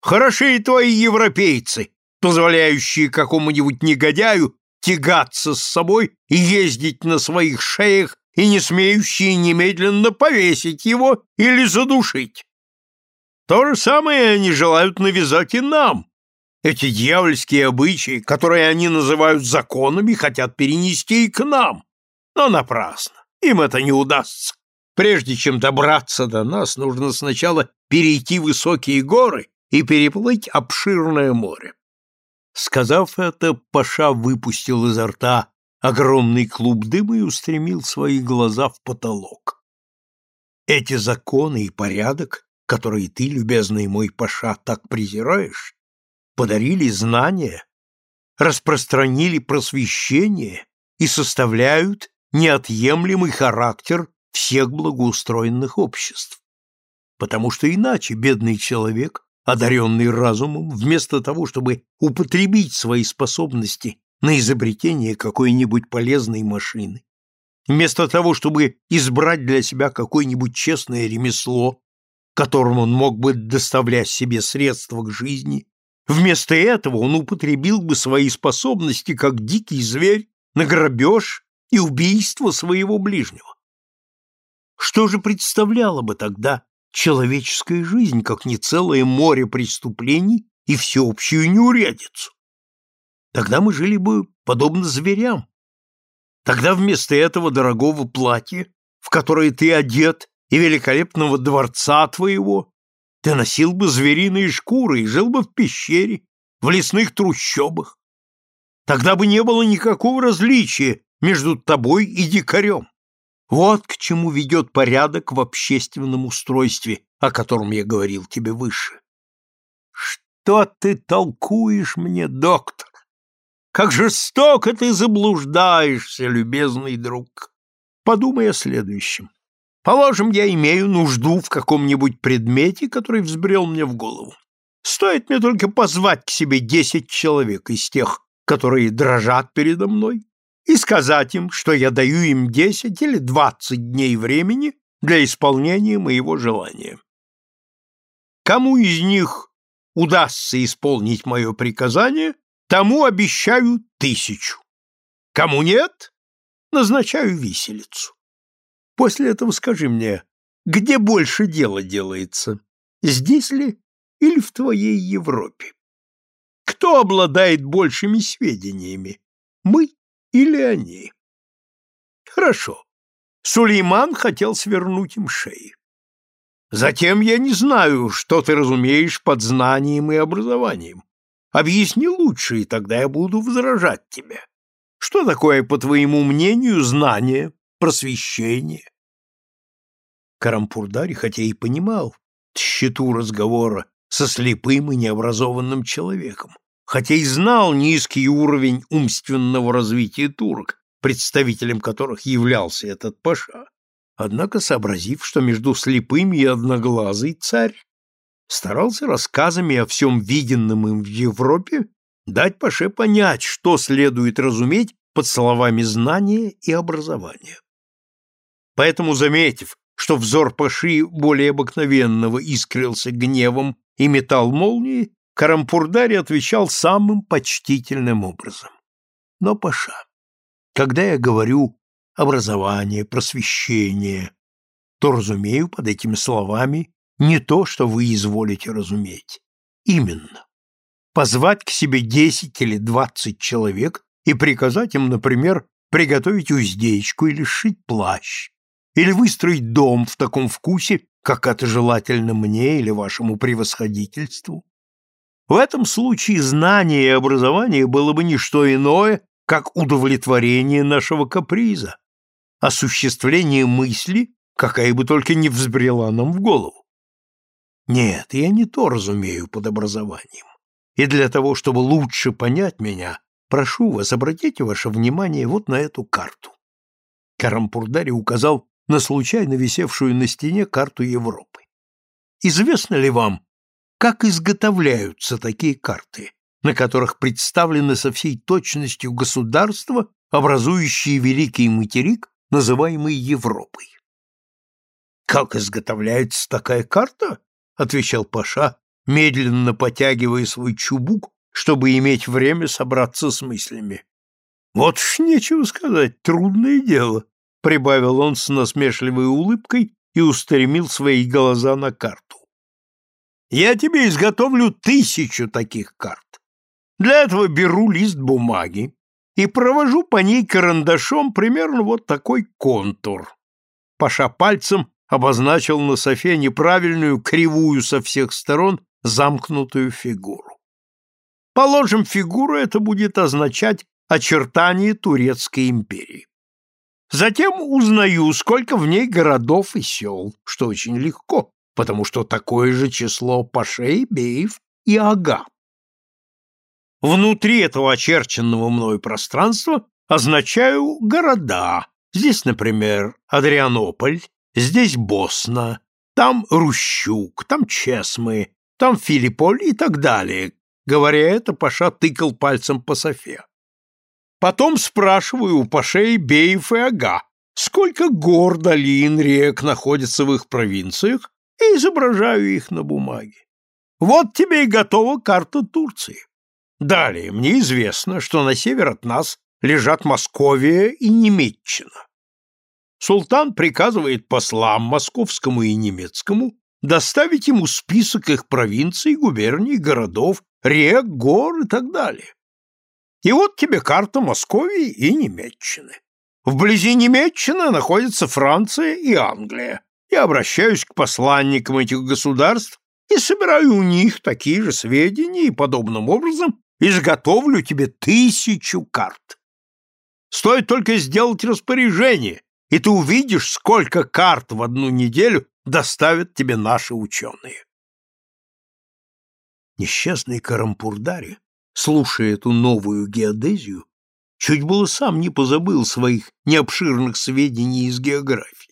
«Хороши твои европейцы, позволяющие какому-нибудь негодяю тягаться с собой и ездить на своих шеях и не смеющие немедленно повесить его или задушить. То же самое они желают навязать и нам. Эти дьявольские обычаи, которые они называют законами, хотят перенести и к нам. Но напрасно. Им это не удастся. Прежде чем добраться до нас, нужно сначала перейти высокие горы и переплыть обширное море. Сказав это, Паша выпустил изо рта огромный клуб дыма и устремил свои глаза в потолок. Эти законы и порядок, которые ты, любезный мой Паша, так презираешь, подарили знания, распространили просвещение и составляют неотъемлемый характер всех благоустроенных обществ. Потому что иначе бедный человек одаренный разумом, вместо того, чтобы употребить свои способности на изобретение какой-нибудь полезной машины, вместо того, чтобы избрать для себя какое-нибудь честное ремесло, которым он мог бы доставлять себе средства к жизни, вместо этого он употребил бы свои способности как дикий зверь на грабеж и убийство своего ближнего. Что же представляло бы тогда человеческая жизнь, как не целое море преступлений и всеобщую неурядицу. Тогда мы жили бы подобно зверям. Тогда вместо этого дорогого платья, в которое ты одет, и великолепного дворца твоего, ты носил бы звериные шкуры и жил бы в пещере, в лесных трущобах. Тогда бы не было никакого различия между тобой и дикарем. Вот к чему ведет порядок в общественном устройстве, о котором я говорил тебе выше. Что ты толкуешь мне, доктор? Как жестоко ты заблуждаешься, любезный друг. Подумай о следующем. Положим, я имею нужду в каком-нибудь предмете, который взбрел мне в голову. Стоит мне только позвать к себе десять человек из тех, которые дрожат передо мной, и сказать им, что я даю им десять или двадцать дней времени для исполнения моего желания. Кому из них удастся исполнить мое приказание, тому обещаю тысячу. Кому нет, назначаю виселицу. После этого скажи мне, где больше дела делается, здесь ли или в твоей Европе? Кто обладает большими сведениями, мы или они? Хорошо. Сулейман хотел свернуть им шеи. Затем я не знаю, что ты разумеешь под знанием и образованием. Объясни лучше, и тогда я буду возражать тебе. Что такое, по твоему мнению, знание, просвещение? Карампурдари, хотя и понимал тщету разговора со слепым и необразованным человеком, хотя и знал низкий уровень умственного развития турок, представителем которых являлся этот паша, однако, сообразив, что между слепым и одноглазый царь старался рассказами о всем виденном им в Европе дать Паше понять, что следует разуметь под словами знания и образования. Поэтому, заметив, что взор Паши более обыкновенного искрился гневом и метал молнии, Карампурдари отвечал самым почтительным образом. Но, Паша, когда я говорю образование, просвещение, то разумею под этими словами не то, что вы изволите разуметь. Именно. Позвать к себе десять или двадцать человек и приказать им, например, приготовить уздечку или сшить плащ, или выстроить дом в таком вкусе, как это желательно мне или вашему превосходительству. В этом случае знание и образование было бы не что иное, как удовлетворение нашего каприза, осуществление мысли, какая бы только не взбрела нам в голову. Нет, я не то разумею под образованием. И для того, чтобы лучше понять меня, прошу вас, обратите ваше внимание вот на эту карту. Карампурдари указал на случайно висевшую на стене карту Европы. Известно ли вам, как изготовляются такие карты, на которых представлены со всей точностью государства, образующие великий материк, называемый Европой? Как изготовляется такая карта? отвечал Паша, медленно потягивая свой чубук, чтобы иметь время собраться с мыслями. Вот ж нечего сказать, трудное дело, прибавил он с насмешливой улыбкой и устремил свои глаза на карту. Я тебе изготовлю тысячу таких карт. Для этого беру лист бумаги и провожу по ней карандашом примерно вот такой контур. Паша пальцем обозначил на софе неправильную, кривую со всех сторон замкнутую фигуру. Положим, фигуру это будет означать очертание Турецкой империи. Затем узнаю, сколько в ней городов и сел, что очень легко, потому что такое же число пашей, беев и ага. Внутри этого очерченного мною пространства означаю города. Здесь, например, Адрианополь, Здесь Босна, там Рущук, там Чесмы, там Филипполь и так далее. Говоря это, Паша тыкал пальцем по Софе. Потом спрашиваю у Пашей Беев и Ага, сколько гор, долин, рек находятся в их провинциях, и изображаю их на бумаге. Вот тебе и готова карта Турции. Далее, мне известно, что на север от нас лежат Московия и Немеччина. Султан приказывает послам московскому и немецкому доставить ему список их провинций, губерний, городов, рек, гор и так далее. И вот тебе карта Московии и Немеччины. вблизи Немеччины находятся Франция и Англия. Я обращаюсь к посланникам этих государств и собираю у них такие же сведения и подобным образом изготовлю тебе тысячу карт. Стоит только сделать распоряжение, и ты увидишь, сколько карт в одну неделю доставят тебе наши ученые. Несчастный Карампурдари, слушая эту новую геодезию, чуть было сам не позабыл своих необширных сведений из географии.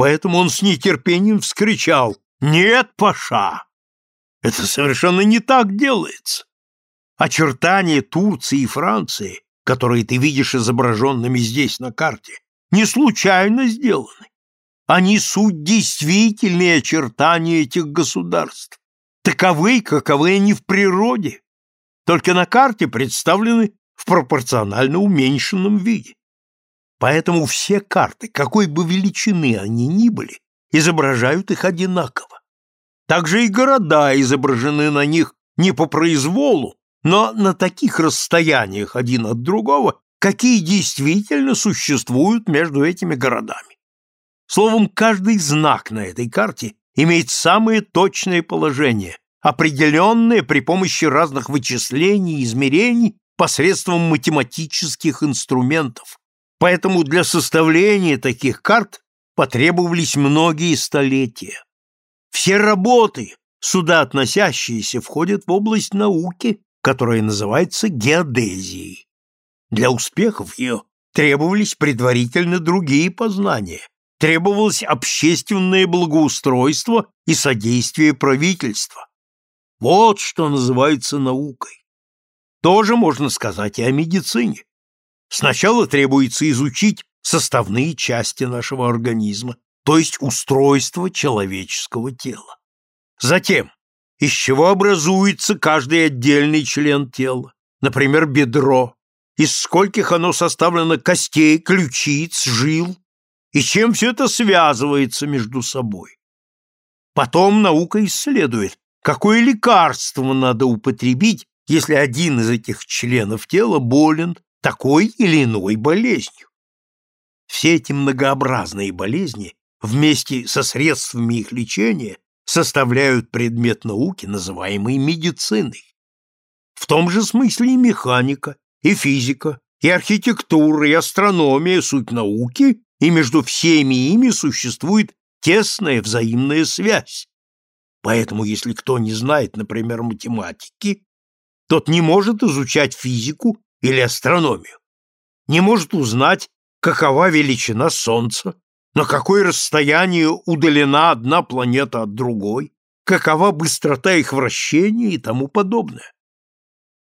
Поэтому он с нетерпением вскричал «Нет, Паша! Это совершенно не так делается! Очертания Турции и Франции, которые ты видишь изображенными здесь на карте, не случайно сделаны. Они суть действительные очертания этих государств, таковы, каковы они в природе, только на карте представлены в пропорционально уменьшенном виде. Поэтому все карты, какой бы величины они ни были, изображают их одинаково. Также и города изображены на них не по произволу, но на таких расстояниях один от другого, какие действительно существуют между этими городами. Словом, каждый знак на этой карте имеет самое точное положение, определенное при помощи разных вычислений и измерений посредством математических инструментов. Поэтому для составления таких карт потребовались многие столетия. Все работы, сюда относящиеся, входят в область науки, которая называется геодезией. Для успехов ее требовались предварительно другие познания, требовалось общественное благоустройство и содействие правительства. Вот что называется наукой. Тоже можно сказать и о медицине. Сначала требуется изучить составные части нашего организма, то есть устройство человеческого тела. Затем, из чего образуется каждый отдельный член тела, например, бедро, из скольких оно составлено костей, ключиц, жил, и чем все это связывается между собой. Потом наука исследует, какое лекарство надо употребить, если один из этих членов тела болен такой или иной болезнью. Все эти многообразные болезни вместе со средствами их лечения составляют предмет науки, называемый медициной. В том же смысле и механика, и физика, и архитектура, и астрономия – суть науки, и между всеми ими существует тесная взаимная связь. Поэтому, если кто не знает, например, математики, тот не может изучать физику или астрономию, не может узнать, какова величина Солнца, на какое расстояние удалена одна планета от другой, какова быстрота их вращения и тому подобное.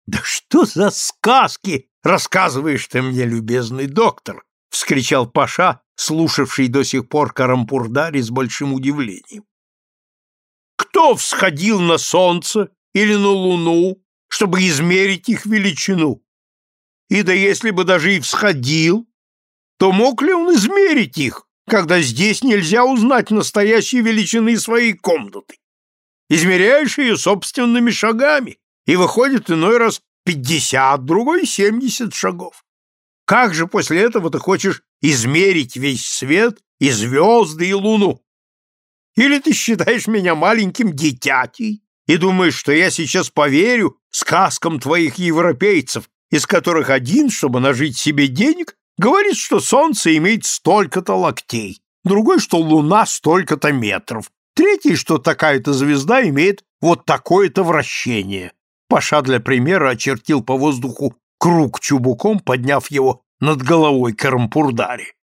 «Да что за сказки рассказываешь ты мне, любезный доктор?» — вскричал Паша, слушавший до сих пор Карампурдари с большим удивлением. «Кто всходил на солнце или на луну, чтобы измерить их величину? И да если бы даже и всходил, то мог ли он измерить их, когда здесь нельзя узнать настоящей величины своей комнаты? Измеряешь ее собственными шагами, и выходит иной раз пятьдесят, другой семьдесят шагов. Как же после этого ты хочешь измерить весь свет и звезды, и луну? Или ты считаешь меня маленьким дитятей и думаешь, что я сейчас поверю сказкам твоих европейцев, из которых один, чтобы нажить себе денег, говорит, что солнце имеет столько-то локтей, другой, что луна столько-то метров, третий, что такая-то звезда имеет вот такое-то вращение. Паша для примера очертил по воздуху круг чубуком, подняв его над головой Карампурдари.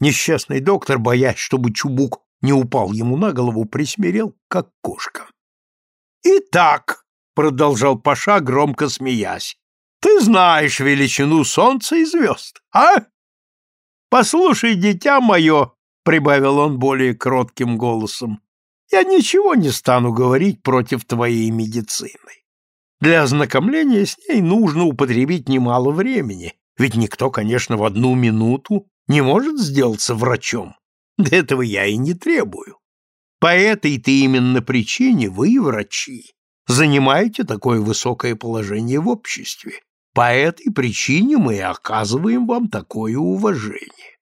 Несчастный доктор, боясь, чтобы чубук не упал ему на голову, присмирел, как кошка. «Итак», — продолжал Паша, громко смеясь, — «ты знаешь величину солнца и звезд, а?» «Послушай, дитя мое», — прибавил он более кротким голосом, — «я ничего не стану говорить против твоей медицины. Для ознакомления с ней нужно употребить немало времени, ведь никто, конечно, в одну минуту не может сделаться врачом. Да этого я и не требую. По этой-то именно причине вы, врачи, занимаете такое высокое положение в обществе, По этой причине мы и оказываем вам такое уважение.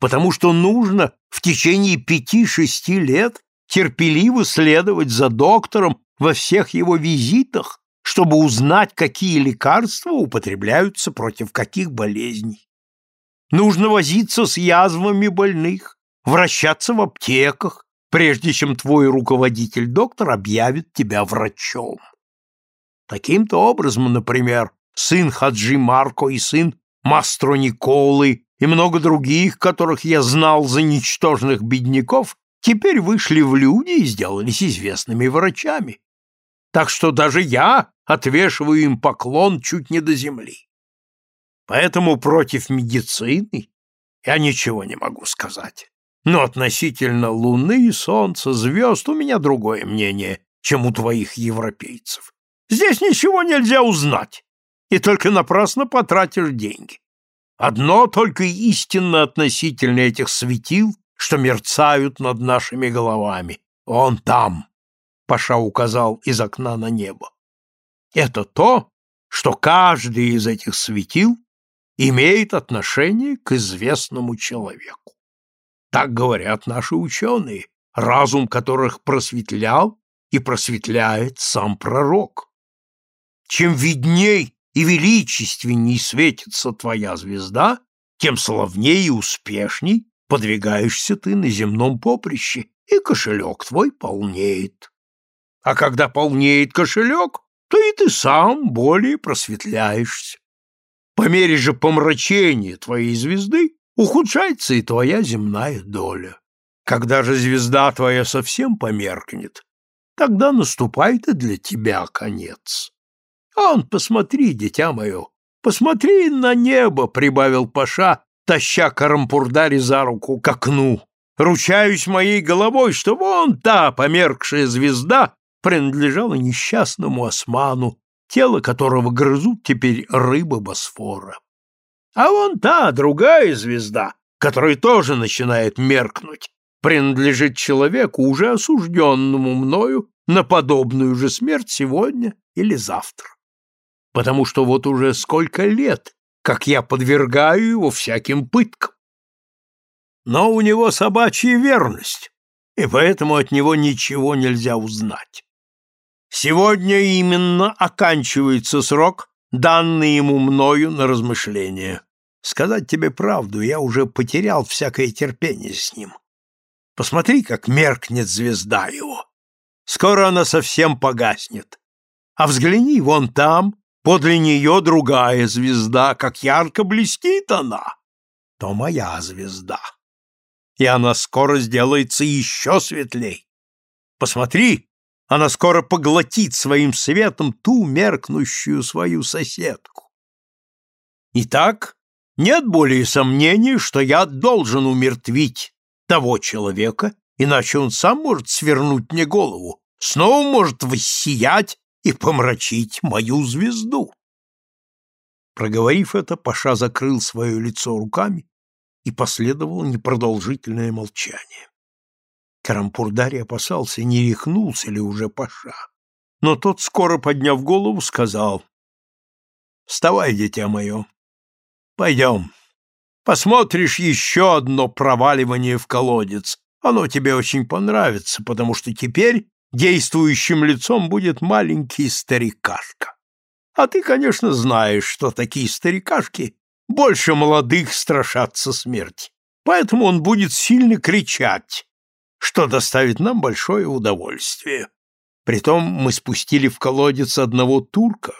Потому что нужно в течение пяти-шести лет терпеливо следовать за доктором во всех его визитах, чтобы узнать, какие лекарства употребляются против каких болезней. Нужно возиться с язвами больных, вращаться в аптеках, прежде чем твой руководитель-доктор объявит тебя врачом. Таким-то образом, например, сын Хаджи Марко и сын Мастро Николы и много других, которых я знал за ничтожных бедняков, теперь вышли в люди и сделались известными врачами. Так что даже я отвешиваю им поклон чуть не до земли. Поэтому против медицины я ничего не могу сказать. Но относительно Луны, Солнца, звезд у меня другое мнение, чем у твоих европейцев. Здесь ничего нельзя узнать, и только напрасно потратишь деньги. Одно только истинно относительно этих светил, что мерцают над нашими головами. Он там, — Паша указал из окна на небо. Это то, что каждый из этих светил имеет отношение к известному человеку. Так говорят наши ученые, разум которых просветлял и просветляет сам пророк. Чем видней и величественней светится твоя звезда, тем славнее и успешней подвигаешься ты на земном поприще, и кошелек твой полнеет. А когда полнеет кошелек, то и ты сам более просветляешься. По мере же помрачения твоей звезды ухудшается и твоя земная доля. Когда же звезда твоя совсем померкнет, тогда наступает и для тебя конец. Он, посмотри, дитя мое, посмотри на небо, — прибавил Паша, таща Карампурдари за руку к окну. Ручаюсь моей головой, что вон та померкшая звезда принадлежала несчастному осману, тело которого грызут теперь рыбы Босфора. А вон та, другая звезда, которая тоже начинает меркнуть, принадлежит человеку, уже осужденному мною на подобную же смерть сегодня или завтра. Потому что вот уже сколько лет, как я подвергаю его всяким пыткам. Но у него собачья верность, и поэтому от него ничего нельзя узнать. Сегодня именно оканчивается срок, данный ему мною на размышление. Сказать тебе правду, я уже потерял всякое терпение с ним. Посмотри, как меркнет звезда его. Скоро она совсем погаснет. А взгляни, вон там, подле нее другая звезда, как ярко блестит она. То моя звезда. И она скоро сделается еще светлей. Посмотри, она скоро поглотит своим светом ту меркнущую свою соседку. Итак, нет более сомнений, что я должен умертвить того человека, иначе он сам может свернуть мне голову, снова может воссиять и помрачить мою звезду. Проговорив это, Паша закрыл свое лицо руками, и последовало непродолжительное молчание. Карампурдари опасался, не рехнулся ли уже Паша. Но тот, скоро подняв голову, сказал, «Вставай, дитя мое, Пойдем. Посмотришь еще одно проваливание в колодец. Оно тебе очень понравится, потому что теперь действующим лицом будет маленький старикашка. А ты, конечно, знаешь, что такие старикашки больше молодых страшатся смерти. Поэтому он будет сильно кричать, что доставит нам большое удовольствие. Притом мы спустили в колодец одного турка.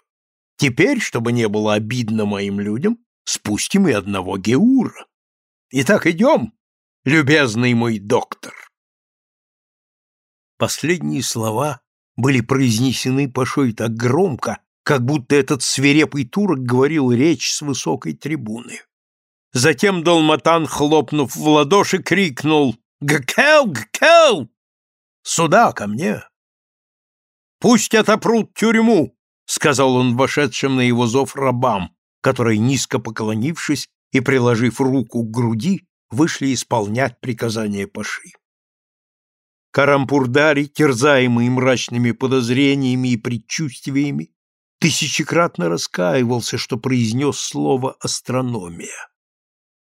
Теперь, чтобы не было обидно моим людям, спустим и одного Геура. Итак, идем, любезный мой доктор. Последние слова были произнесены Пашой так громко, как будто этот свирепый турок говорил речь с высокой трибуны. Затем Долматан, хлопнув в ладоши, крикнул «Гкел! Гкел! Сюда, ко мне!» «Пусть отопрут тюрьму!» — сказал он вошедшим на его зов рабам, которые, низко поклонившись и приложив руку к груди, вышли исполнять приказания Паши. Карампурдари, терзаемый мрачными подозрениями и предчувствиями, тысячекратно раскаивался, что произнес слово «астрономия».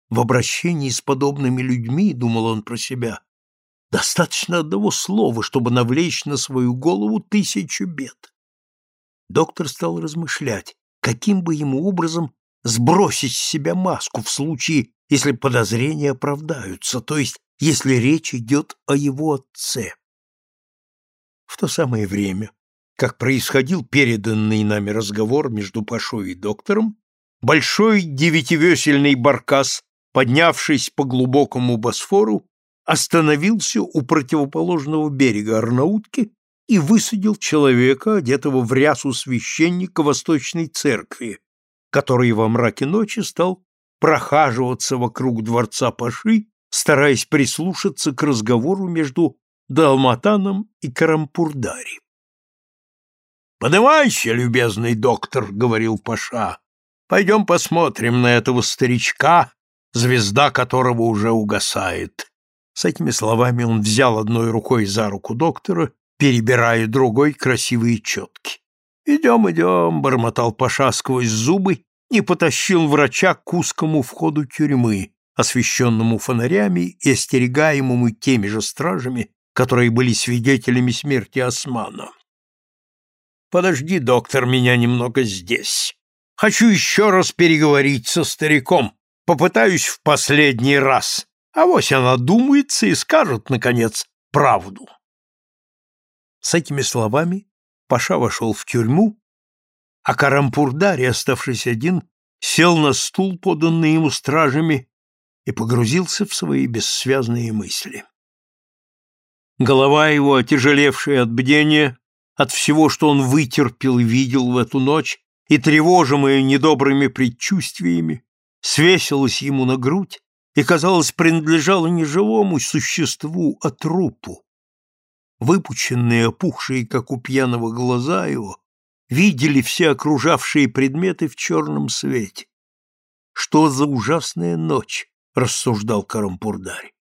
В обращении с подобными людьми, думал он про себя, достаточно одного слова, чтобы навлечь на свою голову тысячу бед. Доктор стал размышлять, каким бы ему образом сбросить с себя маску в случае, если подозрения оправдаются, то есть если речь идет о его отце. В то самое время, как происходил переданный нами разговор между Пашой и доктором, большой девятивесельный баркас, поднявшись по глубокому Босфору, остановился у противоположного берега Арнаутки и высадил человека, одетого в рясу священника Восточной Церкви, который во мраке ночи стал прохаживаться вокруг дворца Паши, стараясь прислушаться к разговору между Далматаном и Карампурдари. «Подымайся, любезный доктор», — говорил Паша, — «пойдем посмотрим на этого старичка, звезда которого уже угасает». С этими словами он взял одной рукой за руку доктора, перебирая другой красивые четки. «Идем, идем», — бормотал Паша сквозь зубы и потащил врача к узкому входу тюрьмы, освещенному фонарями и остерегаемому теми же стражами, которые были свидетелями смерти Османа. «Подожди, доктор, меня немного здесь. Хочу еще раз переговорить со стариком. Попытаюсь в последний раз. А вось она думается и скажет, наконец, правду». С этими словами Паша вошел в тюрьму, а Карампурдари, оставшись один, сел на стул, поданный ему стражами, и погрузился в свои бессвязные мысли. Голова его, отяжелевшая от бдения, от всего, что он вытерпел и видел в эту ночь, и тревожимая недобрыми предчувствиями, свесилась ему на грудь и, казалось, принадлежала не живому существу, а трупу. Выпученные, опухшие, как у пьяного глаза его, видели все окружавшие предметы в черном свете. Что за ужасная ночь, рассуждал Карампурдари.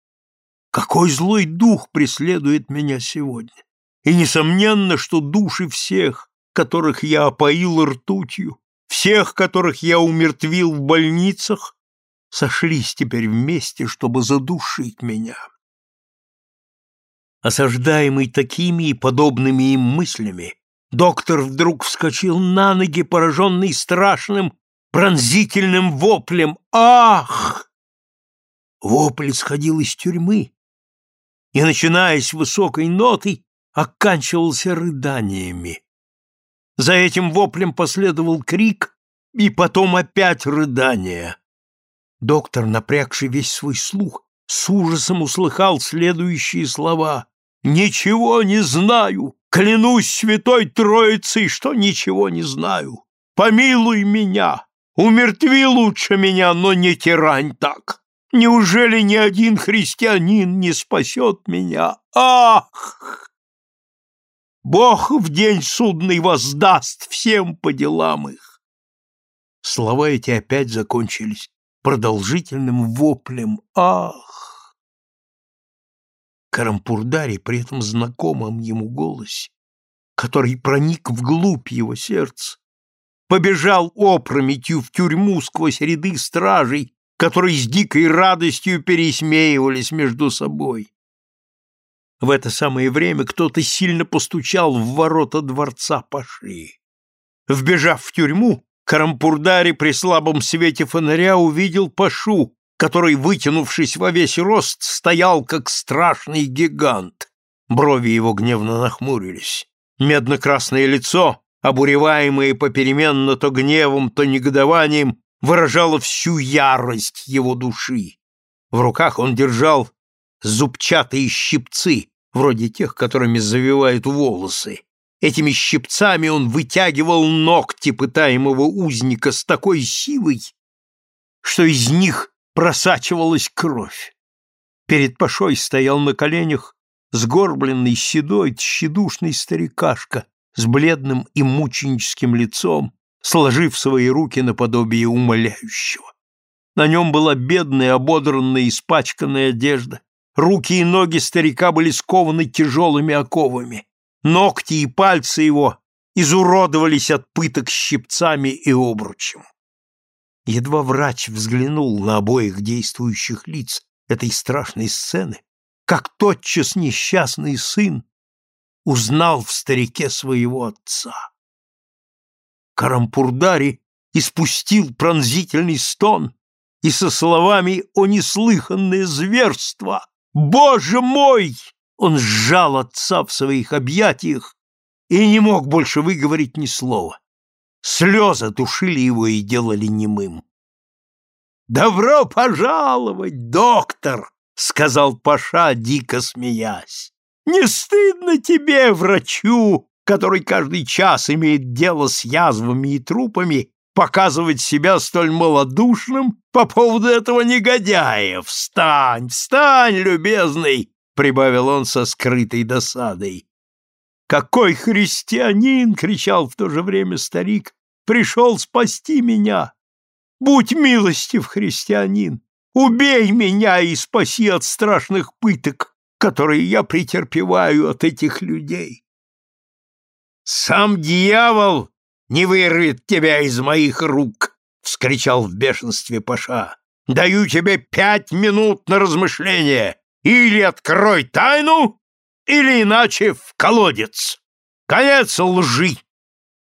Какой злой дух преследует меня сегодня? И несомненно, что души всех, которых я опоил ртутью, всех, которых я умертвил в больницах, сошлись теперь вместе, чтобы задушить меня. Осаждаемый такими и подобными им мыслями, доктор вдруг вскочил на ноги, пораженный страшным, пронзительным воплем «Ах!». Вопль исходил из тюрьмы, и, начинаясь высокой нотой, оканчивался рыданиями. За этим воплем последовал крик, и потом опять рыдание. Доктор, напрягший весь свой слух, с ужасом услыхал следующие слова. «Ничего не знаю! Клянусь святой Троицей, что ничего не знаю! Помилуй меня! Умертви лучше меня, но не тирань так!» Неужели ни один христианин не спасет меня? Ах! Бог в день судный воздаст всем по делам их. Слова эти опять закончились продолжительным воплем «Ах!». Карампурдари при этом знакомом ему голосе, который проник вглубь его сердца, побежал опрометью в тюрьму сквозь ряды стражей которые с дикой радостью пересмеивались между собой. В это самое время кто-то сильно постучал в ворота дворца Паши. Вбежав в тюрьму, Карампурдари при слабом свете фонаря увидел Пашу, который, вытянувшись во весь рост, стоял как страшный гигант. Брови его гневно нахмурились. Медно-красное лицо, обуреваемое попеременно то гневом, то негодованием, выражало всю ярость его души. В руках он держал зубчатые щипцы, вроде тех, которыми завивают волосы. Этими щипцами он вытягивал ногти пытаемого узника с такой силой, что из них просачивалась кровь. Перед Пашой стоял на коленях сгорбленный, седой, тщедушный старикашка с бледным и мученическим лицом, сложив свои руки наподобие умоляющего. На нем была бедная, ободранная, испачканная одежда. Руки и ноги старика были скованы тяжелыми оковами. Ногти и пальцы его изуродовались от пыток щипцами и обручем. Едва врач взглянул на обоих действующих лиц этой страшной сцены, как тотчас несчастный сын узнал в старике своего отца. Карампурдари испустил пронзительный стон и со словами «О неслыханное зверство! Боже мой!» Он сжал отца в своих объятиях и не мог больше выговорить ни слова. Слезы душили его и делали немым. «Добро пожаловать, доктор!» — сказал Паша, дико смеясь. «Не стыдно тебе, врачу, который каждый час имеет дело с язвами и трупами, показывать себя столь малодушным по поводу этого негодяя. Встань, встань, любезный!» — прибавил он со скрытой досадой. «Какой христианин!» — кричал в то же время старик. «Пришел спасти меня! Будь милостив, христианин! Убей меня и спаси от страшных пыток, которые я претерпеваю от этих людей!» «Сам дьявол не вырвет тебя из моих рук!» — вскричал в бешенстве Паша. «Даю тебе пять минут на размышление! Или открой тайну, или иначе в колодец! Конец лжи!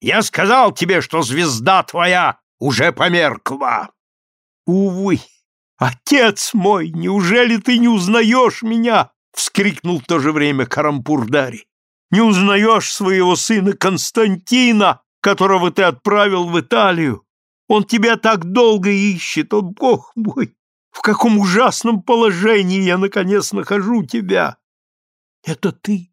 Я сказал тебе, что звезда твоя уже померкла!» «Увы, отец мой, неужели ты не узнаешь меня?» — вскрикнул в то же время Карампурдари. «Не узнаешь своего сына Константина, которого ты отправил в Италию. Он тебя так долго ищет, о бог мой! В каком ужасном положении я, наконец, нахожу тебя!» «Это ты,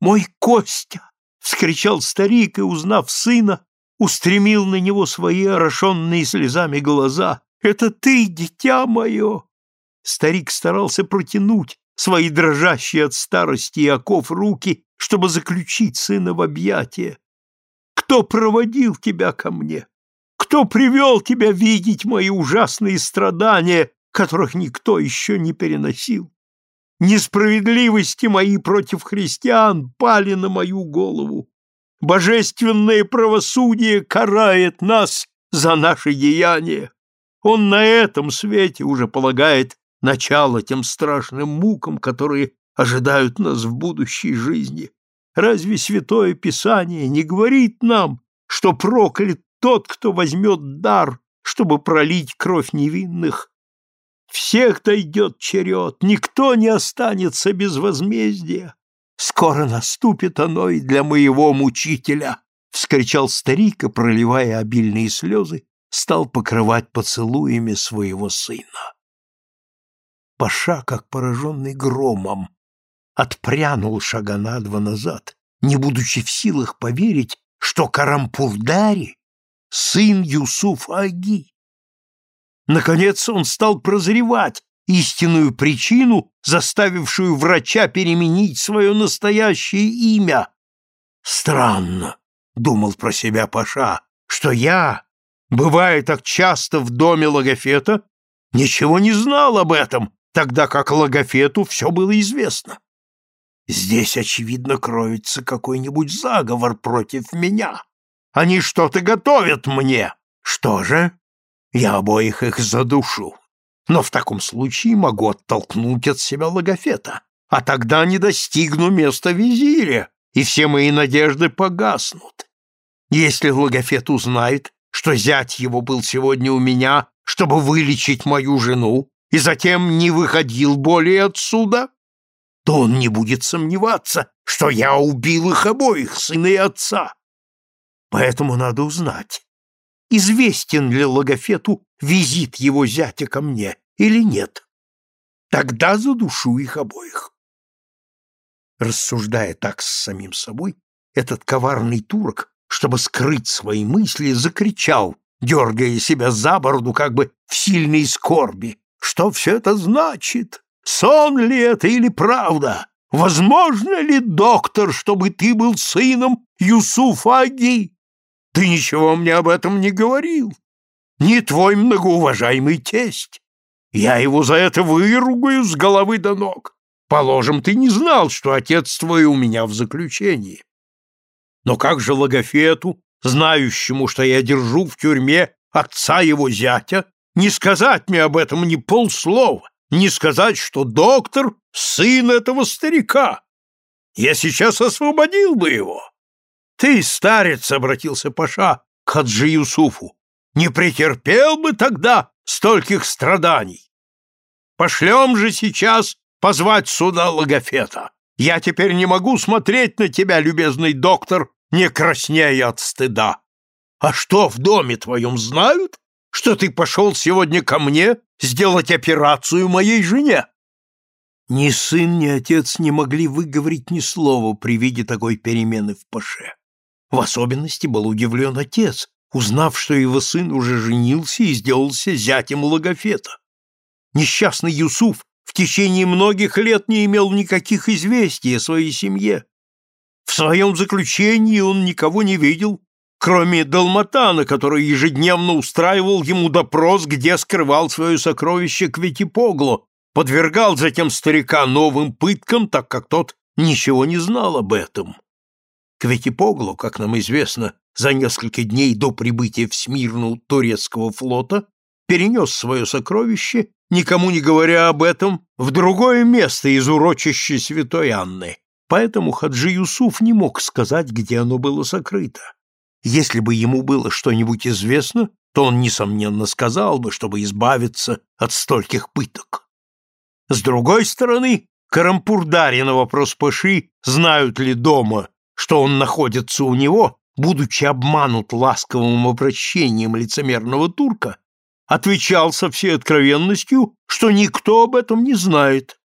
мой Костя!» — вскричал старик и, узнав сына, устремил на него свои орошенные слезами глаза. «Это ты, дитя мое!» Старик старался протянуть свои дрожащие от старости и оков руки, чтобы заключить сына в объятия. Кто проводил тебя ко мне? Кто привел тебя видеть мои ужасные страдания, которых никто еще не переносил? Несправедливости мои против христиан пали на мою голову. Божественное правосудие карает нас за наши деяния. Он на этом свете уже полагает начало тем страшным мукам, которые ожидают нас в будущей жизни. Разве Святое Писание не говорит нам, что проклят тот, кто возьмет дар, чтобы пролить кровь невинных? Всех дойдет черед, никто не останется без возмездия. Скоро наступит оно и для моего мучителя, — вскричал старик и, проливая обильные слезы, стал покрывать поцелуями своего сына. Паша, как пораженный громом, отпрянул шага на два назад, не будучи в силах поверить, что Карампурдари — сын Юсуф-Аги. Наконец он стал прозревать истинную причину, заставившую врача переменить свое настоящее имя. «Странно», — думал про себя Паша, — «что я, бывая так часто в доме Логофета, ничего не знал об этом, тогда как Логофету все было известно. Здесь, очевидно, кроется какой-нибудь заговор против меня. Они что-то готовят мне. Что же? Я обоих их задушу. Но в таком случае могу оттолкнуть от себя логофета, а тогда не достигну места визиря, и все мои надежды погаснут. Если логофет узнает, что зять его был сегодня у меня, чтобы вылечить мою жену, и затем не выходил более отсюда, то он не будет сомневаться, что я убил их обоих, сына и отца. Поэтому надо узнать, известен ли Логофету визит его зятя ко мне или нет. Тогда задушу их обоих. Рассуждая так с самим собой, этот коварный турок, чтобы скрыть свои мысли, закричал, дергая себя за бороду как бы в сильной скорби. Что все это значит? Сон ли это или правда? Возможно ли, доктор, чтобы ты был сыном Юсуфа Аги? Ты ничего мне об этом не говорил. Не твой многоуважаемый тесть. Я его за это выругаю с головы до ног. Положим, ты не знал, что отец твой у меня в заключении. Но как же Логофету, знающему, что я держу в тюрьме отца его зятя, не сказать мне об этом ни полслова, не сказать, что доктор — сын этого старика? Я сейчас освободил бы его. Ты, старец, — обратился Паша к Хаджи Юсуфу, — не претерпел бы тогда стольких страданий. Пошлем же сейчас позвать сюда Логофета. Я теперь не могу смотреть на тебя, любезный доктор, не краснея от стыда. А что в доме твоем знают, что ты пошел сегодня ко мне сделать операцию моей жене?» Ни сын, ни отец не могли выговорить ни слова при виде такой перемены в Паше. В особенности был удивлен отец, узнав, что его сын уже женился и сделался зятем Логофета. Несчастный Юсуф в течение многих лет не имел никаких известий о своей семье. В своем заключении он никого не видел, кроме Далматана, который ежедневно устраивал ему допрос, где скрывал свое сокровище Кветипогло, подвергал затем старика новым пыткам, так как тот ничего не знал об этом. Кветипогло, как нам известно, за несколько дней до прибытия в Смирну турецкого флота перенес свое сокровище, никому не говоря об этом, в другое место из урочища святой Анны, поэтому Хаджи Юсуф не мог сказать, где оно было сокрыто. Если бы ему было что-нибудь известно, то он, несомненно, сказал бы, чтобы избавиться от стольких пыток. С другой стороны, Карампурдари на вопрос Паши, знают ли дома, что он находится у него, будучи обманут ласковым обращением лицемерного турка, отвечал со всей откровенностью, что никто об этом не знает,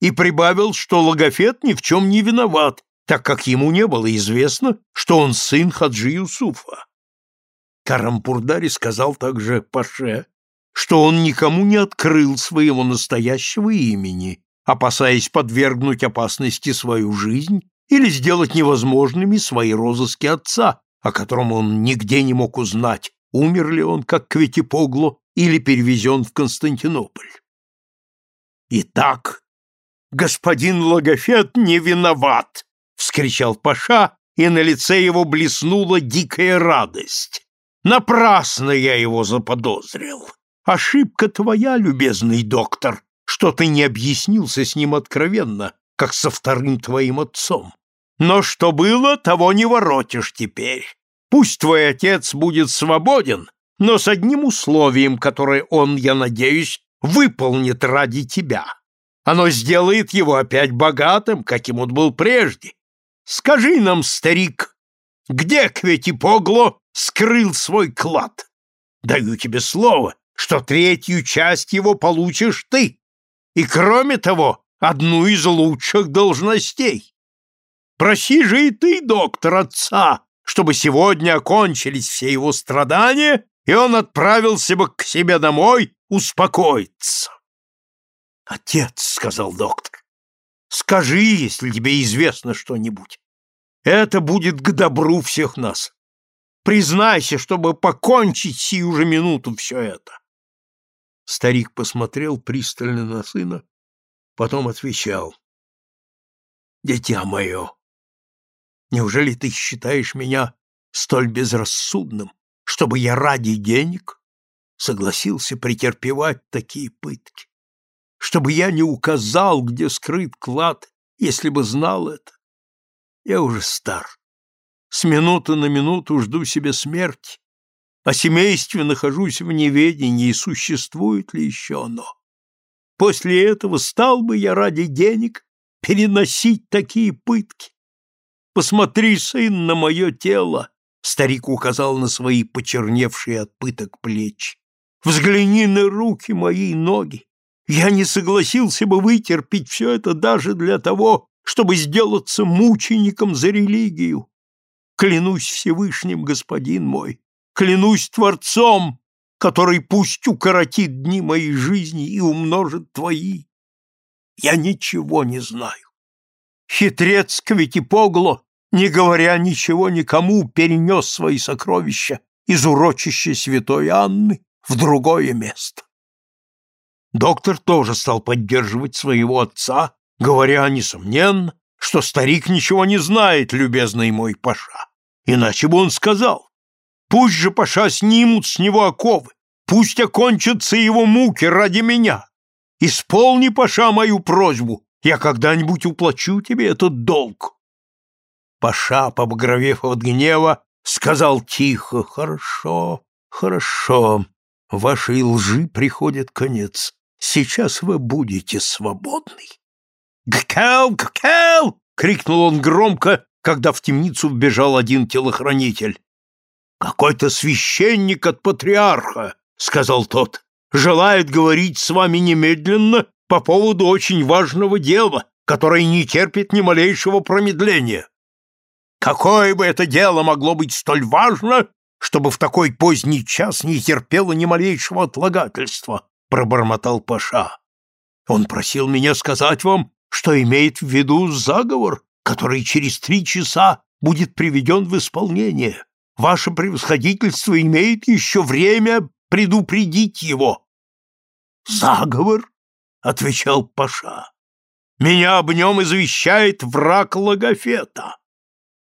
и прибавил, что Логофет ни в чем не виноват, так как ему не было известно, что он сын Хаджи Юсуфа. Карампурдари сказал также Паше, что он никому не открыл своего настоящего имени, опасаясь подвергнуть опасности свою жизнь или сделать невозможными свои розыски отца, о котором он нигде не мог узнать, умер ли он, как Кветипогло, или перевезен в Константинополь. «Итак, господин Логофет не виноват!» — вскричал Паша, и на лице его блеснула дикая радость. «Напрасно я его заподозрил. Ошибка твоя, любезный доктор, что ты не объяснился с ним откровенно, как со вторым твоим отцом. Но что было, того не воротишь теперь. Пусть твой отец будет свободен, но с одним условием, которое он, я надеюсь, выполнит ради тебя. Оно сделает его опять богатым, каким он был прежде. Скажи нам, старик, где Кветипогло скрыл свой клад? Даю тебе слово, что третью часть его получишь ты, и, кроме того, одну из лучших должностей. Проси же и ты, доктор, отца, чтобы сегодня окончились все его страдания, и он отправился бы к себе домой успокоиться. «Отец», — сказал доктор, — «скажи, если тебе известно что-нибудь. Это будет к добру всех нас. Признайся, чтобы покончить сию же минуту все это». Старик посмотрел пристально на сына, потом отвечал. «Дитя мое, Неужели ты считаешь меня столь безрассудным, чтобы я ради денег согласился претерпевать такие пытки? Чтобы я не указал, где скрыт клад, если бы знал это? Я уже стар. С минуты на минуту жду себе смерти. О семействе нахожусь в неведении, существует ли еще оно. После этого стал бы я ради денег переносить такие пытки. Посмотри, сын, на мое тело!» Старик указал на свои почерневшие от пыток плечи. «Взгляни на руки мои ноги! Я не согласился бы вытерпеть все это даже для того, чтобы сделаться мучеником за религию. Клянусь Всевышним, господин мой, клянусь Творцом, который пусть укоротит дни моей жизни и умножит твои. Я ничего не знаю. Хитрец Кветипогло не говоря ничего никому, перенес свои сокровища из урочища святой Анны в другое место. Доктор тоже стал поддерживать своего отца, говоря, несомненно, что старик ничего не знает, любезный мой Паша. Иначе бы он сказал. Пусть же, Паша, снимут с него оковы, пусть окончатся его муки ради меня. Исполни, Паша, мою просьбу, я когда-нибудь уплачу тебе этот долг. Паша, побагровев от гнева, сказал тихо, «Хорошо, хорошо, вашей лжи приходит конец. Сейчас вы будете свободны». «Гкел, гкел!» — крикнул он громко, когда в темницу вбежал один телохранитель. «Какой-то священник от патриарха», — сказал тот, — «желает говорить с вами немедленно по поводу очень важного дела, которое не терпит ни малейшего промедления». Какое бы это дело могло быть столь важно, чтобы в такой поздний час не терпело ни малейшего отлагательства, пробормотал Паша. Он просил меня сказать вам, что имеет в виду заговор, который через три часа будет приведен в исполнение. Ваше превосходительство имеет еще время предупредить его. Заговор, отвечал Паша. Меня об нем извещает враг Логофета.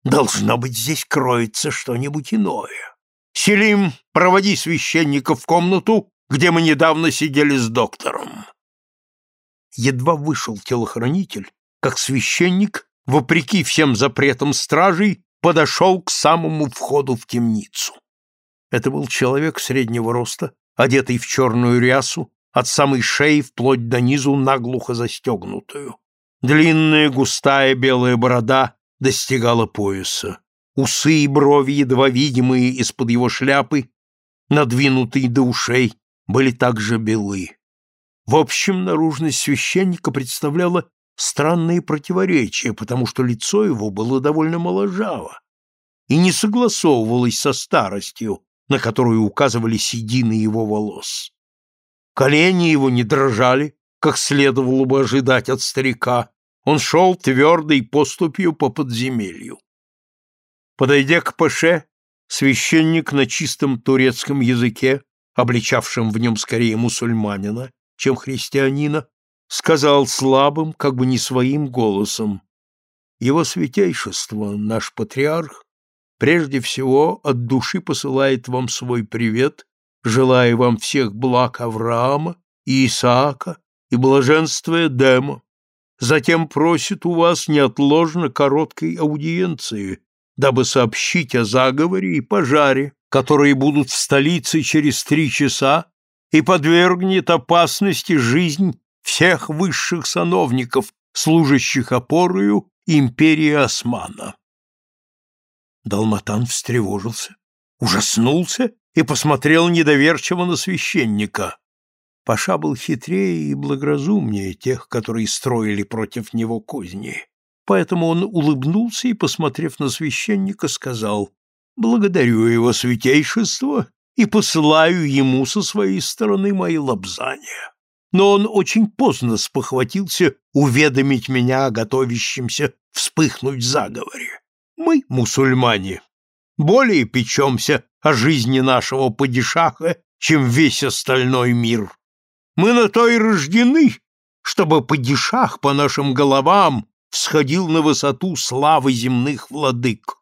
Должно быть, здесь кроется что-нибудь иное. Селим, проводи священника в комнату, где мы недавно сидели с доктором. Едва вышел телохранитель, как священник, вопреки всем запретам стражей, подошел к самому входу в темницу. Это был человек среднего роста, одетый в черную рясу, от самой шеи вплоть до низу наглухо застегнутую. Длинная густая белая борода достигала пояса. Усы и брови, едва видимые из-под его шляпы, надвинутые до ушей, были также белы. В общем, наружность священника представляла странные противоречия, потому что лицо его было довольно моложаво и не согласовывалось со старостью, на которую указывали седины его волос. Колени его не дрожали, как следовало бы ожидать от старика, он шел твердой поступью по подземелью. Подойдя к Паше, священник на чистом турецком языке, обличавшем в нем скорее мусульманина, чем христианина, сказал слабым, как бы не своим голосом, «Его святейшество, наш патриарх, прежде всего от души посылает вам свой привет, желая вам всех благ Авраама и Исаака и блаженства Эдема, затем просит у вас неотложно короткой аудиенции, дабы сообщить о заговоре и пожаре, которые будут в столице через три часа и подвергнет опасности жизнь всех высших сановников, служащих опорою империи Османа. Далматан встревожился, ужаснулся и посмотрел недоверчиво на священника. Паша был хитрее и благоразумнее тех, которые строили против него козни. Поэтому он улыбнулся и, посмотрев на священника, сказал, «Благодарю его святейшество и посылаю ему со своей стороны мои лобзания. Но он очень поздно спохватился уведомить меня о готовящемся вспыхнуть заговоре. Мы, мусульмане, более печемся о жизни нашего падишаха, чем весь остальной мир. Мы на то и рождены, чтобы падишах по нашим головам всходил на высоту славы земных владык.